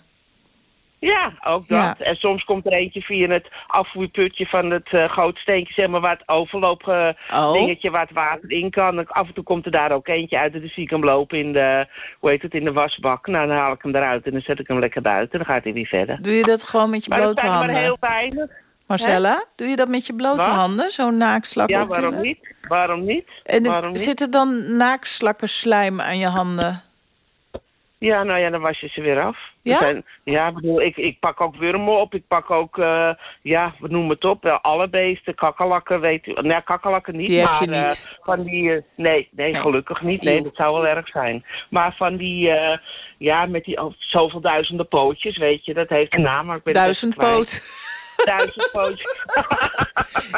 Ja, ook dat. Ja. En soms komt er eentje via het afvoerputje van het eh groot steentje, zeg maar, waar het overloop eh, Oh. dingetje waar het water in kan. En af en toe komt er daar ook eentje uit en dan zie ik hem lopen in de, hoe heet het, in de wasbak. Nou, dan haal ik hem eruit en dan zet ik hem lekker buiten. Dan gaat hij weer verder. Doe je dat gewoon met je Maar blote zijn er maar handen? heel weinig. Marcella, doe je dat met je blote Wat? handen? Zo'n naakslak Ja, waarom niet? Waarom niet? En waarom niet? zit er dan naakslakken slijm aan je handen? Ja, nou ja, dan was je ze weer af. Ja? Zijn, ja, ik bedoel, ik, ik pak ook wurmen op. Ik pak ook, eh, ja, we noemen het op, wel alle beesten, kakkerlakken, weet u. Nee, kakkerlakken niet, Die heb maar je niet. eh, van die, eh, nee, nee, gelukkig niet. Nee, Eeuw. dat zou wel erg zijn. Maar van die, eh, ja, met die oh, zoveel duizenden pootjes, weet je, dat heeft een naam, maar ik ben. Duizendpoot. Duizend.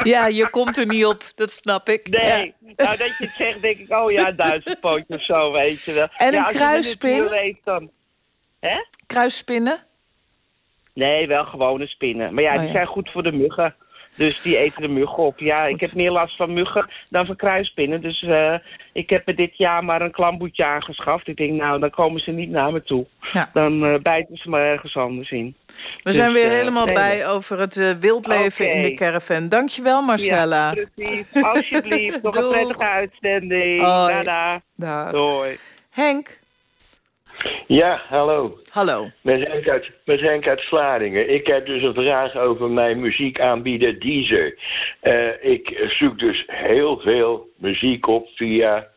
Ja, je komt er niet op, dat snap ik. Nee, Ja. nou dat je het zegt, denk ik, oh ja, duizend pootjes of zo, weet je wel. En ja, een kruisspin? leeft, dan... Hè? Kruisspinnen? Nee, wel gewone spinnen. Maar ja, Oh, die ja. zijn goed voor de muggen. Dus die eten de muggen op. Ja, ik heb meer last van muggen dan van kruispinnen. Dus eh, ik heb er dit jaar maar een klamboetje aangeschaft. Ik denk, nou, dan komen ze niet naar me toe. Ja. Dan eh, bijten ze maar ergens anders in. We zijn Dus, weer eh, helemaal nee, bij over het eh, wildleven in de caravan. Dankjewel, Marcella. Ja, precies. Alsjeblieft. Nog een prettige uitzending. Hoi. Dada. Dag. Doei. Henk, Ja, hallo. hallo. We zijn uit, uit Vlaardingen. Ik heb dus een vraag over mijn muziekaanbieder Deezer. Eh, ik zoek dus heel veel muziek op via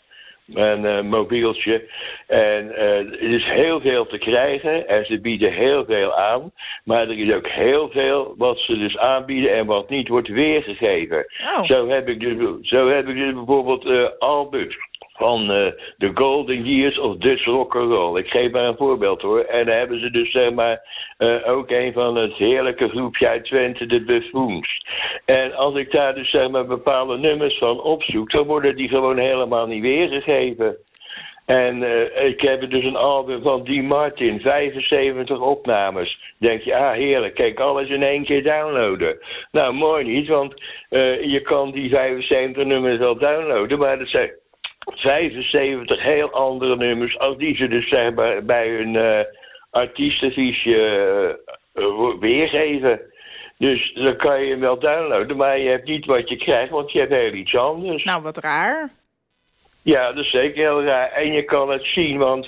mijn eh, mobieltje. En eh, er is heel veel te krijgen en ze bieden heel veel aan. Maar er is ook heel veel wat ze dus aanbieden en wat niet wordt weergegeven. Oh. Zo, heb ik dus, zo heb ik dus bijvoorbeeld albums van eh The Golden Years of Dutch Rock and Roll. Ik geef maar een voorbeeld hoor. En dan hebben ze dus zeg maar eh, ook een van het heerlijke groepje uit Twente, de Buffoons. En als ik daar dus zeg maar bepaalde nummers van opzoek, dan worden die gewoon helemaal niet weergegeven. En eh, ik heb dus een album van Dean Martin, 75 opnames. Denk je, ah heerlijk, kijk, alles in één keer downloaden. Nou, mooi niet, want je kan die 75 nummers wel downloaden, maar dat zijn 75 heel andere nummers als die ze dus zeg maar, bij hun artiestenfiche eh, weergeven. Dus dan kan je hem wel downloaden, maar je hebt niet wat je krijgt, want je hebt heel iets anders. Nou, wat raar. Ja, dat is zeker heel raar. En je kan het zien, want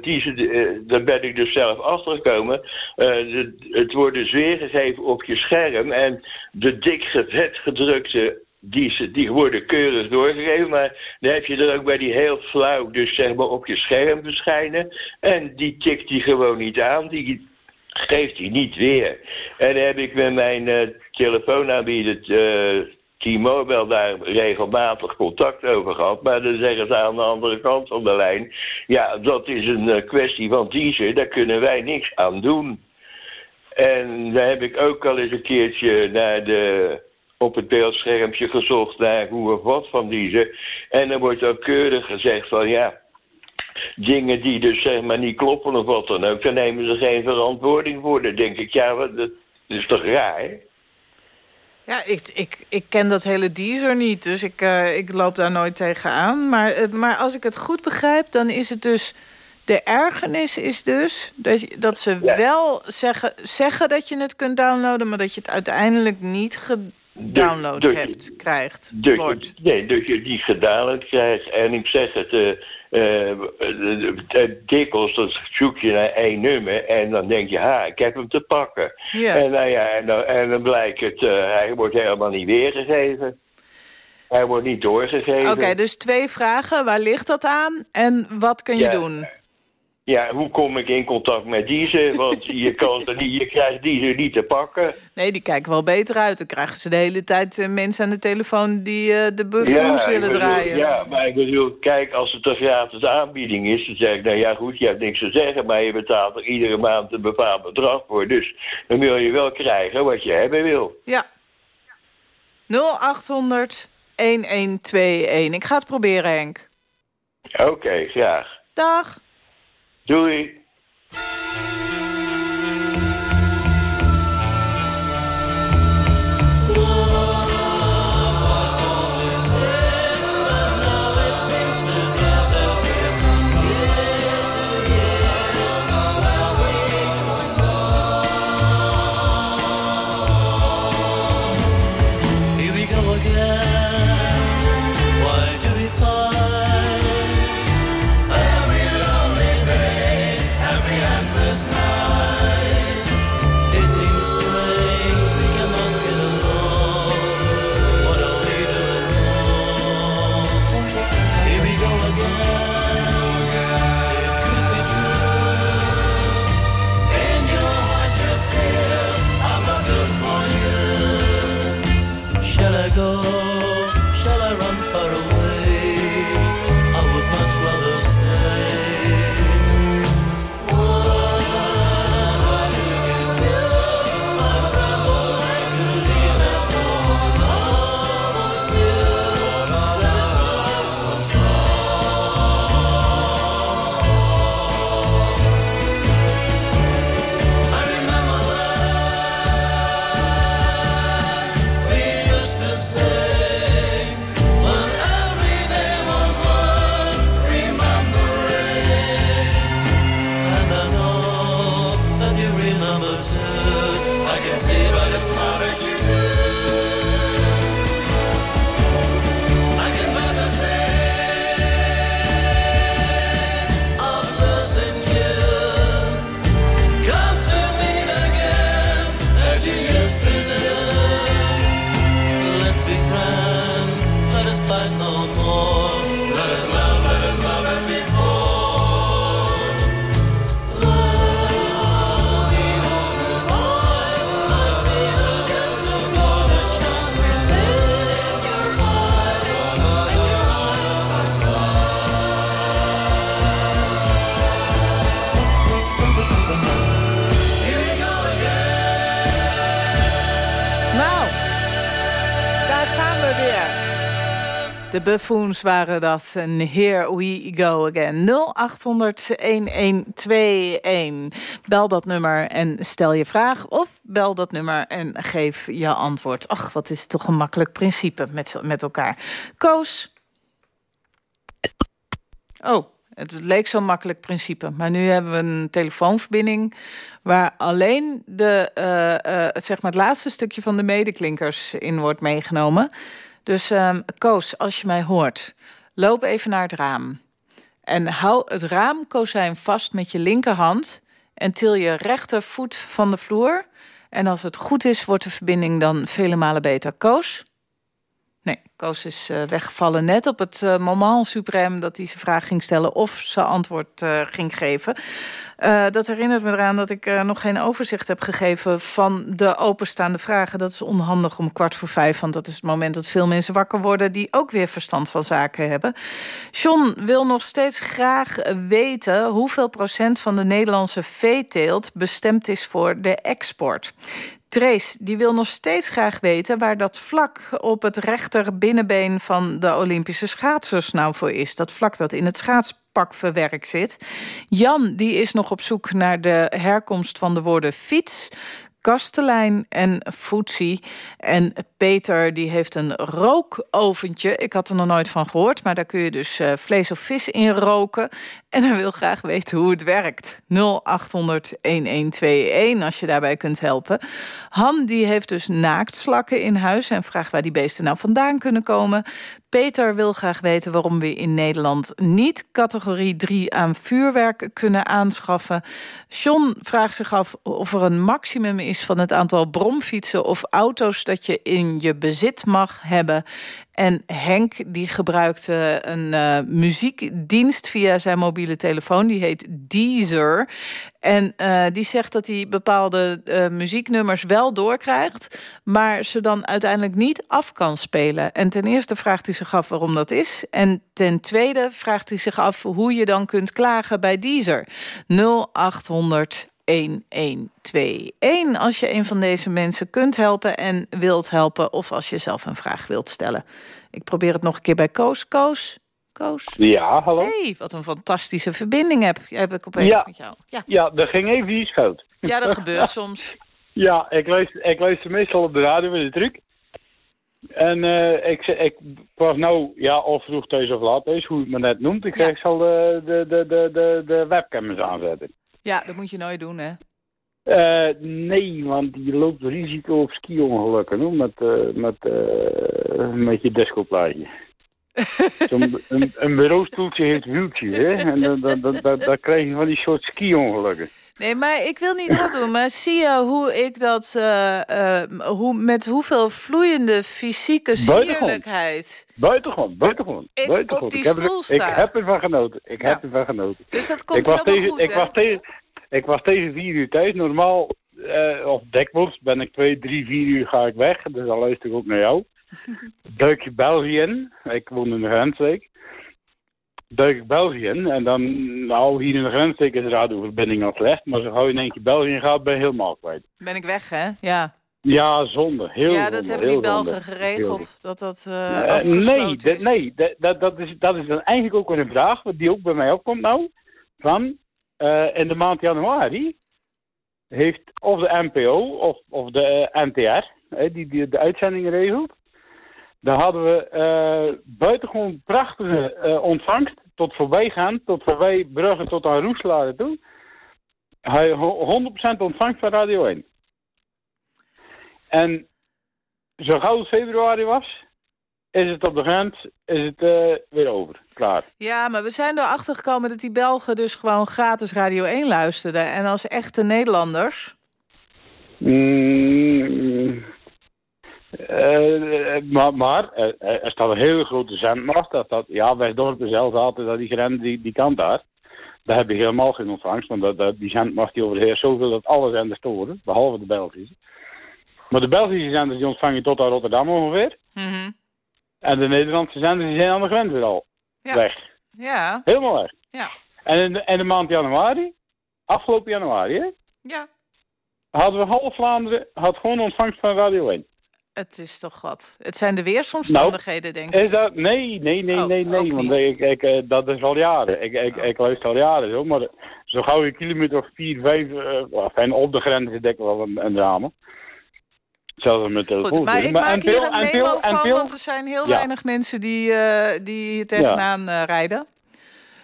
die, eh, daar ben ik dus zelf achtergekomen. De- het wordt dus weergegeven op je scherm. En de dik vet gedrukte, die, die worden keurig doorgegeven. Maar dan heb je er ook bij die heel flauw, dus zeg maar op je scherm verschijnen. En die tikt die gewoon niet aan. Die geeft hij niet weer. En dan heb ik met mijn eh, telefoonaanbieder... eh, T-Mobile daar regelmatig contact over gehad. Maar dan zeggen ze aan de andere kant van de lijn... ja, dat is een eh, kwestie van teaser, daar kunnen wij niks aan doen. En daar heb ik ook al eens een keertje naar de, op het beeldschermpje gezocht... naar hoe of wat van deze. En dan wordt ook keurig gezegd van ja... Dingen die dus zeg maar niet kloppen of wat dan ook... daar nemen ze geen verantwoording voor. Dan denk ik, ja, wat- dat is toch raar? Ja, ik, ik, ik ken dat hele Deezer niet, dus ik, eh, ik loop daar nooit tegenaan. Maar, maar als ik het goed begrijp, dan is het dus... De ergernis is dus dat, je- dat ze wel zeggen, zeggen dat je het kunt downloaden... maar dat je het uiteindelijk niet gedownload Dus- hebt, krijgt, Dus, wordt. nee, dus je die gedaan krijgt. En ik zeg het, eh, eh, dikwijls zoek je naar één nummer en dan denk je, ha, ik heb hem te pakken. Ja. En, nou ja, en, dan, en dan blijkt het, hij wordt helemaal niet weergegeven. Hij wordt niet doorgegeven. Oké, dus twee vragen. Waar ligt dat aan en wat kun je Ja. doen? Ja, hoe kom ik in contact met deze? Want je, kan niet, je krijgt deze niet te pakken. Nee, die kijken wel beter uit. Dan krijgen ze de hele tijd eh, mensen aan de telefoon die eh, de buffoons willen bedoel, draaien. Ja, maar ik bedoel, kijk, als het een gratis aanbieding is, dan zeg ik, nou ja goed, je hebt niks te zeggen, maar je betaalt er iedere maand een bepaald bedrag voor. Dus dan wil je wel krijgen wat je hebben wil. Ja. 0800 1121. Ik ga het proberen, Henk. Oké, graag. Dag. Doei. De buffoons waren dat. En here we go again. 0800-1121. Bel dat nummer en stel je vraag. Of bel dat nummer en geef je antwoord. Ach, wat is toch een makkelijk principe met, met elkaar. Koos. Oh, het leek zo'n makkelijk principe. Maar nu hebben we een telefoonverbinding... waar alleen de, eh, zeg maar het laatste stukje van de medeklinkers in wordt meegenomen. Dus ehm, Koos, als je mij hoort, loop even naar het raam. En hou het raamkozijn vast met je linkerhand... en til je rechtervoet van de vloer. En als het goed is, wordt de verbinding dan vele malen beter. Koos? Nee, Koos is eh, weggevallen net op het eh, moment suprême... dat hij zijn vraag ging stellen of ze antwoord eh, ging geven. Dat herinnert me eraan dat ik nog geen overzicht heb gegeven... van de openstaande vragen. Dat is onhandig om kwart voor vijf... want dat is het moment dat veel mensen wakker worden... die ook weer verstand van zaken hebben. John wil nog steeds graag weten... hoeveel procent van de Nederlandse veeteelt... bestemd is voor de export. Trace die wil nog steeds graag weten waar dat vlak op het rechter binnenbeen van de Olympische schaatsers nou voor is. Dat vlak dat in het schaatspak verwerkt zit. Jan die is nog op zoek naar de herkomst van de woorden fiets, kastelein en foetsie. En Peter die heeft een rookoventje. Ik had er nog nooit van gehoord, maar daar kun je dus uh, vlees of vis in roken. En hij wil graag weten hoe het werkt. 0800-1121 als je daarbij kunt helpen. Han die heeft dus naaktslakken in huis... en vraagt waar die beesten nou vandaan kunnen komen. Peter wil graag weten waarom we in Nederland niet categorie 3 aan vuurwerk kunnen aanschaffen. John vraagt zich af of er een maximum is van het aantal bromfietsen of auto's dat je in je bezit mag hebben. En Henk die gebruikte een eh, muziekdienst via zijn mobiele telefoon. Die heet Deezer. En eh, die zegt dat hij bepaalde eh, muzieknummers wel doorkrijgt... maar ze dan uiteindelijk niet af kan spelen. En ten eerste vraagt hij zich af waarom dat is. En ten tweede vraagt hij zich af hoe je dan kunt klagen bij Deezer. 0800 1121 als je een van deze mensen kunt helpen en wilt helpen... of als je zelf een vraag wilt stellen. Ik probeer het nog een keer bij Koos. Koos? Koos? Ja, hallo? hey, wat een fantastische verbinding heb, heb ik opeens Ja. met jou. Ja. Ja, er ging even iets fout. ja, dat gebeurt soms. Ja, ik luister, ik luister meestal op de radio met de truc. En eh, ik, ik was nou, ja, of vroeg thuis of laat thuis, hoe je het maar net noemt. Ik zeg, ik zal de, de, de, de, de, de webcam eens aanzetten. Ja, dat moet je nooit doen, hè? Eh, nee, want je loopt risico op ski-ongelukken hoor, met, eh, met, eh, met je discoplaatje. Zo'n- een, een bureaustoeltje heeft wieltjes, hè? En dan, dan, dan, dan, dan krijg je van die soort ski-ongelukken. Nee, maar ik wil niet wat doen. Maar zie je hoe ik dat... eh, eh, hoe, met hoeveel vloeiende fysieke sierlijkheid... Buitengewoon, buitengewoon. Ik buitengewoon. op die ik heb, sta. Ik heb ervan genoten. Ik Ja. heb ervan genoten. Dus dat komt ik was tegen, goed, ik hè? was tegen, ik was tegen vier uur thuis. Normaal, eh, of dikwijls, ben ik twee, drie, vier uur ga ik weg. Dus dan luister ik ook naar jou. Duik je België in. Ik woon in de. Duik ik België in. En dan, nou, hier in de grensstreek is de radioverbinding al slecht. Maar zo gauw je in één keer België in gaat, ben je helemaal kwijt. Ben ik weg, hè? Ja. Ja, zonde. Heel ja, dat zonde, hebben die Belgen zonde. Geregeld. Dat dat afgesloten nee, dat, is. nee dat, dat, is, dat is dan eigenlijk ook een vraag die ook bij mij opkomt nou. Van, eh, in de maand januari heeft of de NPO of, of de eh, NTR, die, die de uitzendingen regelt, daar hadden we eh, buitengewoon prachtige eh, ontvangst tot voorbijgaan, tot voorbij Brugge tot aan Roeselare toe. Hij ho- 100% ontvangst van Radio 1. En zo gauw het februari was, is het op de grens, is het eh, weer over. Klaar. Ja, maar we zijn erachter gekomen dat die Belgen dus gewoon gratis Radio 1 luisterden. En als echte Nederlanders... Mm, eh, maar maar er, er- staat een hele grote zendmast. Dat, dat, ja, Westdorp is zelfs altijd dat die grens, die, die kant daar. Daar heb je helemaal geen ontvangst. Want dat, dat, die zendmast die overheerst zoveel dat alle zenders storen. Behalve de Belgische. Maar de Belgische zenders die ontvangen je tot aan Rotterdam ongeveer. Mhm. En de Nederlandse zenders die zijn aan de grens weer al Ja. weg. Ja, Helemaal weg. ja, En in de, de maand januari, afgelopen januari, hè, ja. hadden we half Vlaanderen had gewoon ontvangst van Radio 1. Het is toch wat. Het zijn de weersomstandigheden, denk ik. Is dat? Nee, nee, nee, Oh, nee, nee. Want ik, ik, eh, dat is al jaren. Ik, ik, ik luister al jaren zo. Maar zo gauw je kilometer of vier, vijf. enfin, op de grens is het wel een, een drama. Zelfs met telefoon. Goed, maar ik maak en hier veel- een en memo veel- en van, veel- want er zijn heel Ja. weinig mensen die, eh, die tegenaan eh, rijden.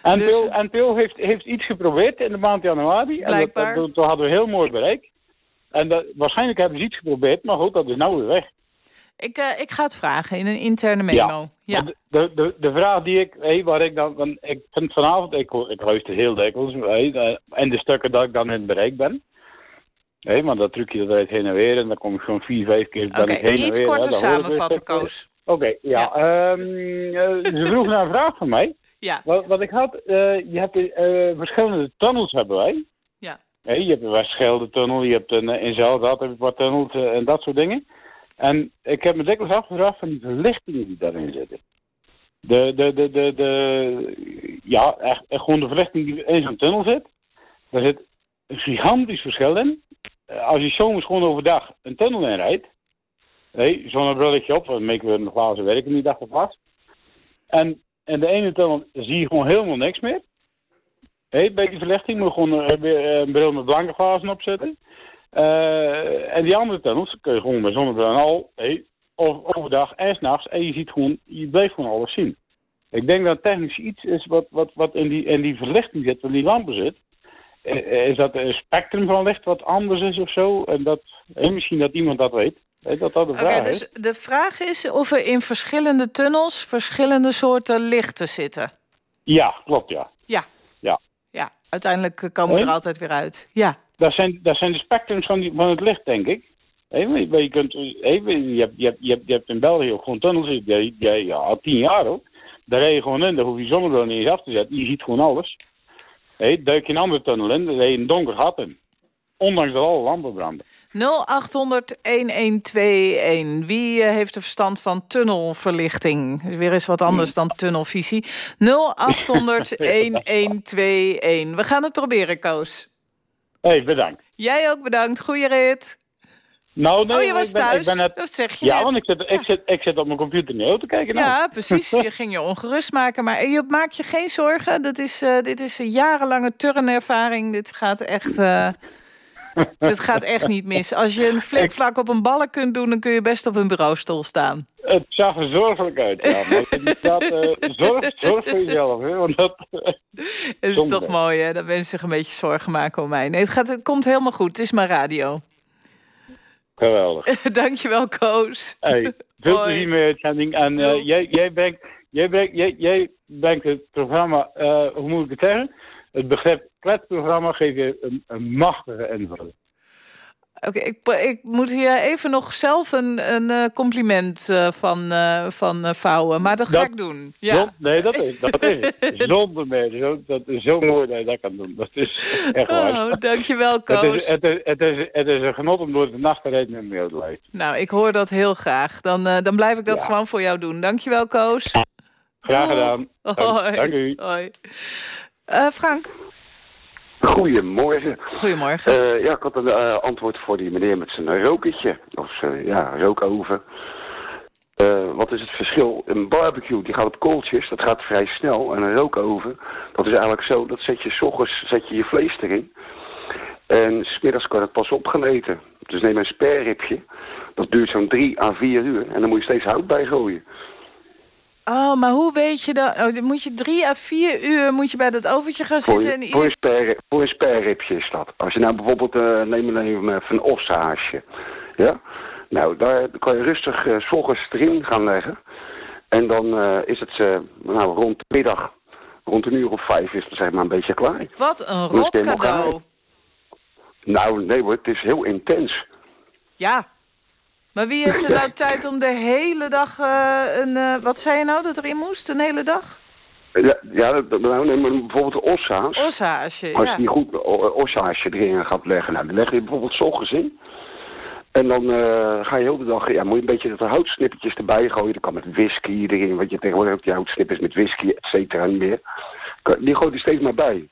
En Dus- en Pil heeft, heeft iets geprobeerd in de maand januari. En dat, Blijkbaar. dat, toen hadden we heel mooi bereik. En dat, waarschijnlijk hebben ze iets geprobeerd, maar goed, dat is nou weer weg. Ik, eh, ik ga het vragen in een interne memo. Ja. De, de, de vraag die ik, waar ik dan, want ik vind vanavond, ik, ik luister heel dikwijls, hé, eh, en de stukken dat ik dan in het bereik ben. Hé, maar dat trucje dat rijdt heen en weer en dan kom ik zo'n vier, vijf keer ben Oké, ik heen en weer. iets korter samenvatten. Koos. Oké, ja. ehm, eh, ze vroeg naar een vraag van mij. Ja. Wat, wat ik had, eh, je hebt verschillende tunnels hebben wij. Ja. Je hebt een Westschelde-tunnel, je hebt een, in Zelzat heb je wat tunnels en dat soort dingen. En ik heb me dikwijls afgevraagd van die verlichtingen die daarin zitten. De, de, de, de, ja, echt, gewoon de verlichting die in zo'n tunnel zit. Daar zit een gigantisch verschil in. Eh, Als je zomers gewoon overdag een tunnel in rijdt, hey, zonnebrilletje op, dan maken we een glazen werken die dag vast. En in de ene tunnel zie je gewoon helemaal niks meer. Hey, die verlichting moet gewoon eh, eh, een bril met blanke glazen opzetten. Eh, en die andere tunnels kun je gewoon met zonnebril en al, hey, of overdag en s'nachts, en je ziet gewoon, je blijft gewoon alles zien. Ik denk dat technisch iets is wat, wat, wat in, die, in die verlichting zit, in die lampen zit. Eh, Is dat een spectrum van licht wat anders is of zo? En dat, eh, misschien dat iemand dat weet. Eh, Dat dat de vraag dus is. de vraag is of er in verschillende tunnels verschillende soorten lichten zitten. Ja, klopt ja. Ja. Ja. Ja, uiteindelijk eh, komen we er altijd weer uit. Ja. Dat zijn, dat zijn de spectrums van, die, van het licht, denk ik. Maar je, kunt, maar je, hebt, je, hebt, je, hebt, je hebt in België ook gewoon tunnels, die, ja, al tien jaar ook. Daar rij je gewoon in, daar hoef je zonnebril niet eens af te zetten. Je ziet gewoon alles. Hé, duik je een andere tunnel in, daar rij je een donker gat in. Ondanks dat alle lampen branden. 0800-1121. Wie eh, heeft er verstand van tunnelverlichting? Dat is weer eens wat anders dan tunnelvisie. 0800-1121. We gaan het proberen, Koos. Hé, bedankt. Jij ook bedankt. Goeie rit. Nou, nee, Oh, je was ik ben, thuis? Ik ben net, Dat zeg je ja, net. want ik zit, ik, zit, ik zit op mijn computer jou te kijken. nou. Ja, precies. Je ging je ongerust maken. Maar je maak je geen zorgen. Dat is, eh, dit is een jarenlange turnervaring. Dit gaat echt... eh, dit gaat echt niet mis. Als je een flikvlak op een ballen kunt doen... dan kun je best op een bureaustoel staan. Het zag er zorgelijk uit, ja. Maar eh, zorg, zorg voor jezelf, hè. Want dat... Het is Zonde. toch mooi, hè? Dat mensen zich een beetje zorgen maken om mij. Nee, het, gaat, het komt helemaal goed. Het is maar radio. Geweldig. Dankjewel, Koos. Hey, veel plezier met uitzending. En eh, jij, jij, brengt, jij, brengt, jij, jij brengt het programma, eh, hoe moet ik het zeggen? Het begrip kletsprogramma geef je een, een machtige invulling. Oké, ik, ik moet hier even nog zelf een, een eh, compliment eh, van, eh, van vouwen. Maar dat ga Dat- ik doen. Ja. Zon- nee, dat is, dat is het. Zonder meer. Zo, dat is zo mooi dat je dat kan doen. Dat is echt waar. Oh, dankjewel, Het Koos. is, het, is, het, is, het is een genot om door de nacht te rijden met een lijst. Nou, ik hoor dat heel graag. Dan, eh, dan blijf ik dat Ja. gewoon voor jou doen. Dankjewel, Koos. Graag gedaan. Hoi. dank u. Hoi. Frank. Goedemorgen. Goedemorgen. Eh, ja, ik had een eh, antwoord voor die meneer met zijn rokertje. Of zijn ja, rookoven. Eh, wat is het verschil? Een barbecue die gaat op kooltjes, dat gaat vrij snel. En een rookoven, dat is eigenlijk zo, dat zet je s ochtends zet je, je vlees erin. En smiddags kan het pas opgemeten. Dus neem een sperripje. Dat duurt zo'n drie à vier uur. En dan moet je steeds hout bij gooien. Oh, maar hoe weet je dat? Oh, dan moet je drie à vier uur moet je bij dat overtje gaan Voor, zitten. je, En voor, een sper, voor een sperripje is dat. Als je nou bijvoorbeeld, eh neem maar even een ossaasje. Ja? Nou, daar kan je rustig eh, s ochtends erin gaan leggen. En dan eh, is het eh, nou, rond de middag, rond een uur of vijf is het zeg maar een beetje klaar. Wat een rot cadeau. Nou, nee hoor, het is heel intens. Ja. Maar wie heeft er nou tijd om de hele dag eh, een... eh, wat zei je nou dat erin moest? Een hele dag? Ja, ja dat- dat- nou, neem maar bijvoorbeeld de ossa's. Ossaasje, Als ja. je die goed ossaasje erin gaat leggen, nou, dan leg je bijvoorbeeld 's ochtends in. En dan eh, ga je heel de dag, ja, moet je een beetje de houtsnippertjes erbij gooien. Dan kan met whisky erin, want je tegenwoordig hebt die houtsnippers met whisky, et cetera, en meer. Die gooit er steeds maar bij.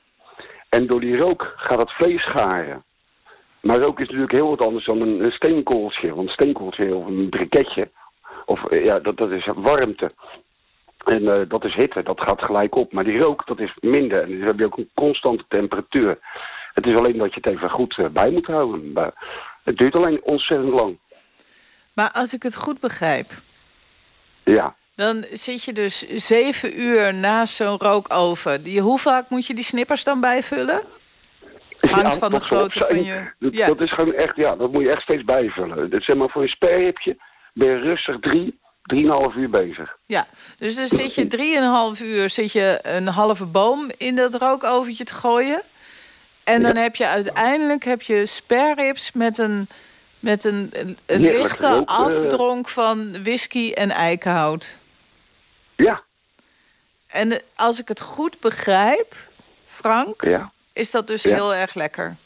En door die rook gaat het vlees garen. Maar rook is natuurlijk heel wat anders dan een, een. Want een steenkooltje of een briketje, of, eh, ja, dat, dat is warmte. En eh, dat is hitte, dat gaat gelijk op. Maar die rook, dat is minder. En dan heb je ook een constante temperatuur. Het is alleen dat je het even goed eh, bij moet houden. Maar het duurt alleen ontzettend lang. Maar als ik het goed begrijp... Ja. dan zit je dus zeven uur naast zo'n rookoven. Die, hoe vaak moet je die snippers dan bijvullen? Hangt Ja, van de grootte van je... Dat, Ja. dat is gewoon echt, ja, dat moet je echt steeds bijvullen. Dat, zeg maar, voor een sperripje ben je rustig drie, drieënhalf uur bezig. Ja, dus dan zit je drieënhalf uur zit je een halve boom in dat rookoventje te gooien. En dan heb je uiteindelijk heb je spareribs met een, met een, lichte rook, eh. afdronk van whisky en eikenhout. Ja. En als ik het goed begrijp, Frank, Ja. Is dat dus Ja. heel erg lekker.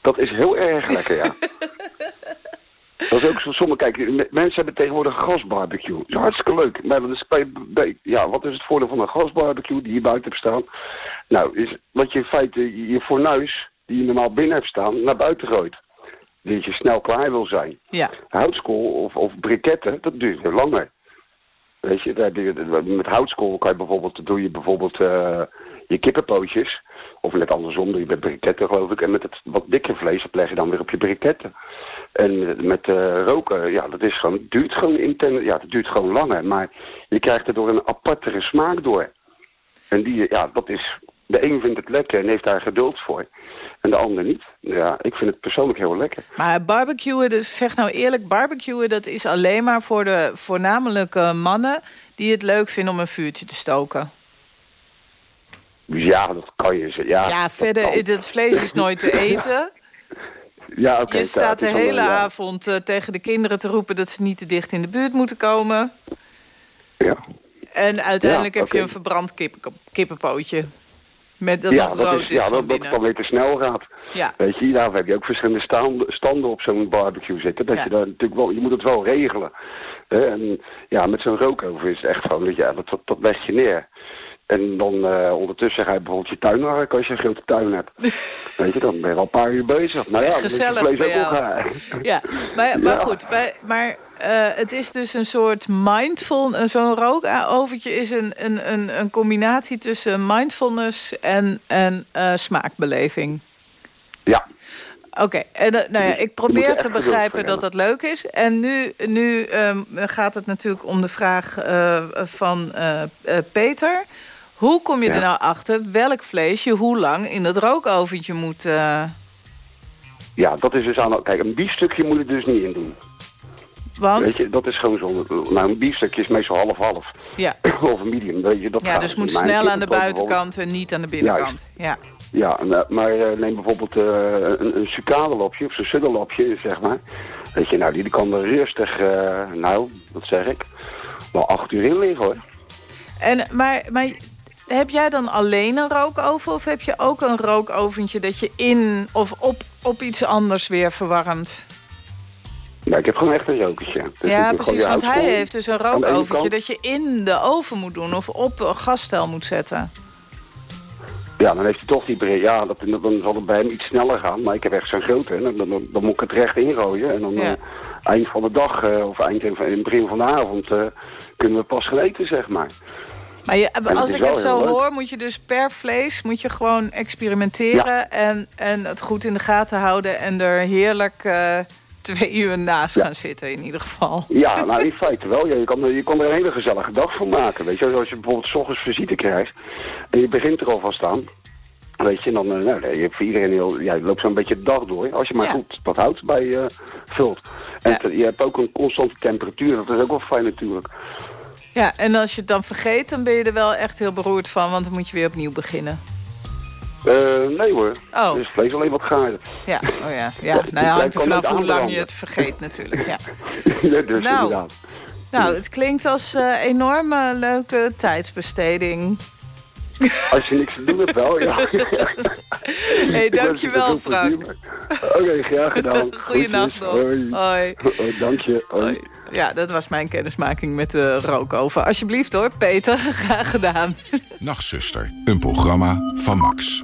Dat is heel erg lekker, ja. Dat is ook zo sommige, kijk, mensen hebben tegenwoordig een gasbarbecue. Dat is hartstikke leuk. Maar dat is bij, bij- ja, wat is het voordeel van een gasbarbecue die je buiten hebt staan? Nou, is dat je in feite je fornuis, die je normaal binnen hebt staan, naar buiten gooit. Dat je snel klaar wil zijn. Ja. Houtskool of, of briketten, dat duurt veel langer. Weet je- met houtskool kan je bijvoorbeeld, doe je bijvoorbeeld eh, je kippenpootjes. Of net andersom, je met briketten geloof ik. En met het wat dikker vlees, leg je dan weer op je briketten. En met- met eh, roken, ja, dat is gewoon, duurt gewoon inten, ja, dat duurt gewoon langer. Maar je krijgt er door een apartere smaak door. En die, ja, dat is, de een vindt het lekker en heeft daar geduld voor. En de ander niet. Ja, ik vind het persoonlijk heel lekker. Maar barbecuen, dus zeg nou eerlijk, barbecuen dat is alleen maar voor de voornamelijke mannen die het leuk vinden om een vuurtje te stoken. Ja, dat kan je. ze- Ja, Ja, dat verder, het, het vlees is nooit te eten. Ja, oké. je ja, staat de hele ja. avond eh, tegen de kinderen te roepen... dat ze niet te dicht in de buurt moeten komen. Ja. En uiteindelijk Ja, heb je een verbrand kippen, kippenpootje. Met dat ja, dat is, is, ja, dat, dat het dan weer te snel gaat. Ja. Weet je, daar heb je ook verschillende staan- standen op zo'n barbecue zitten. Dat Ja. je daar natuurlijk wel, je moet het wel regelen. En ja, met zo'n rookover is het echt gewoon, dat, ja, dat, dat, dat leg je neer. En dan eh, ondertussen ga je bijvoorbeeld je tuin werken als je een grote tuin hebt. Weet je, dan ben je al een paar uur bezig. Nou ja, dan is Gezellig bij ook gaar. Ja, maar, maar Ja. goed. maar het is dus een soort mindful... eh, Zo'n rookovertje is een, een, een, een combinatie tussen mindfulness en, en eh, smaakbeleving. Ja. Oké, en nou ja, ik probeer er te begrijpen dat dat leuk is. En nu, nu ehm, gaat het natuurlijk om de vraag van Peter. Hoe kom je Ja. er nou achter welk vlees je hoe lang in dat rookoventje moet... eh, Ja, dat is dus aan... Kijk, een biefstukje moet je dus niet in doen. want? Weet je, dat is gewoon zo. Nou, een biefstukje is meestal half-half. Ja. of een medium, weet je. Dat Ja, gaat dus moet snel aan de buitenkant en niet aan de binnenkant. Ja. Ja, eh, maar eh, neem bijvoorbeeld een, een of zo'n sudderlapje, zeg maar. Weet je, nou, die, kan er rustig, nou, wat zeg ik, wel acht uur in liggen, hoor. En, maar, maar heb jij dan alleen een rookoven of heb je ook een rookoventje dat je in of op, op iets anders weer verwarmt? Nou, ik heb gewoon echt een rokertje. Dus ja, precies, want hij heeft dus een rookoventje dat je in de oven moet doen of op een gasstel moet zetten. Ja, dan heeft hij toch die breed. Ja, dat, dan zal het bij hem iets sneller gaan. Maar ik heb echt zo'n grote. Dan, dan, dan moet ik het recht ingooien. En dan Ja. eh, eind van de dag, eh, of eind in het begin van de avond, eh, kunnen we pas gaan eten, zeg maar. Maar je, als ik het zo hoor, moet je dus per vlees moet je gewoon experimenteren en, en het goed in de gaten houden en er heerlijk eh, twee uur naast gaan zitten in ieder geval. Ja, nou in feite wel. Ja, je, kan, er- je kan er een hele gezellige dag van maken. Weet je, als je bijvoorbeeld 's ochtends visite krijgt en je begint er alvast aan. Weet je, dan uh, nou, je hebt voor iedereen heel, ja, je loopt zo'n beetje de dag door. Als je maar Ja. goed dat hout bij je vult. En je hebt ook een constante temperatuur. Dat is ook wel fijn natuurlijk. Ja, en als je het dan vergeet, dan ben je er wel echt heel beroerd van, want dan moet je weer opnieuw beginnen. Eh, nee hoor. Oh. Dus vlees alleen wat gaarder. Ja, oh ja. ja. Nou ja, het hangt er vanaf hoe lang je het vergeet natuurlijk, ja. ja, dus Nou. inderdaad. Nou, het klinkt als eh, enorme leuke tijdsbesteding. Als je niks te doen hebt wel, ja. hey, dankjewel Frank. Oké, graag gedaan. Goeienacht Groetjes. nog. Hoi. Hoi. Oh, dank je. Hoi. Ja, dat was mijn kennismaking met de rookover. Alsjeblieft hoor, Peter. Graag gedaan. Nachtzuster, een programma van Max.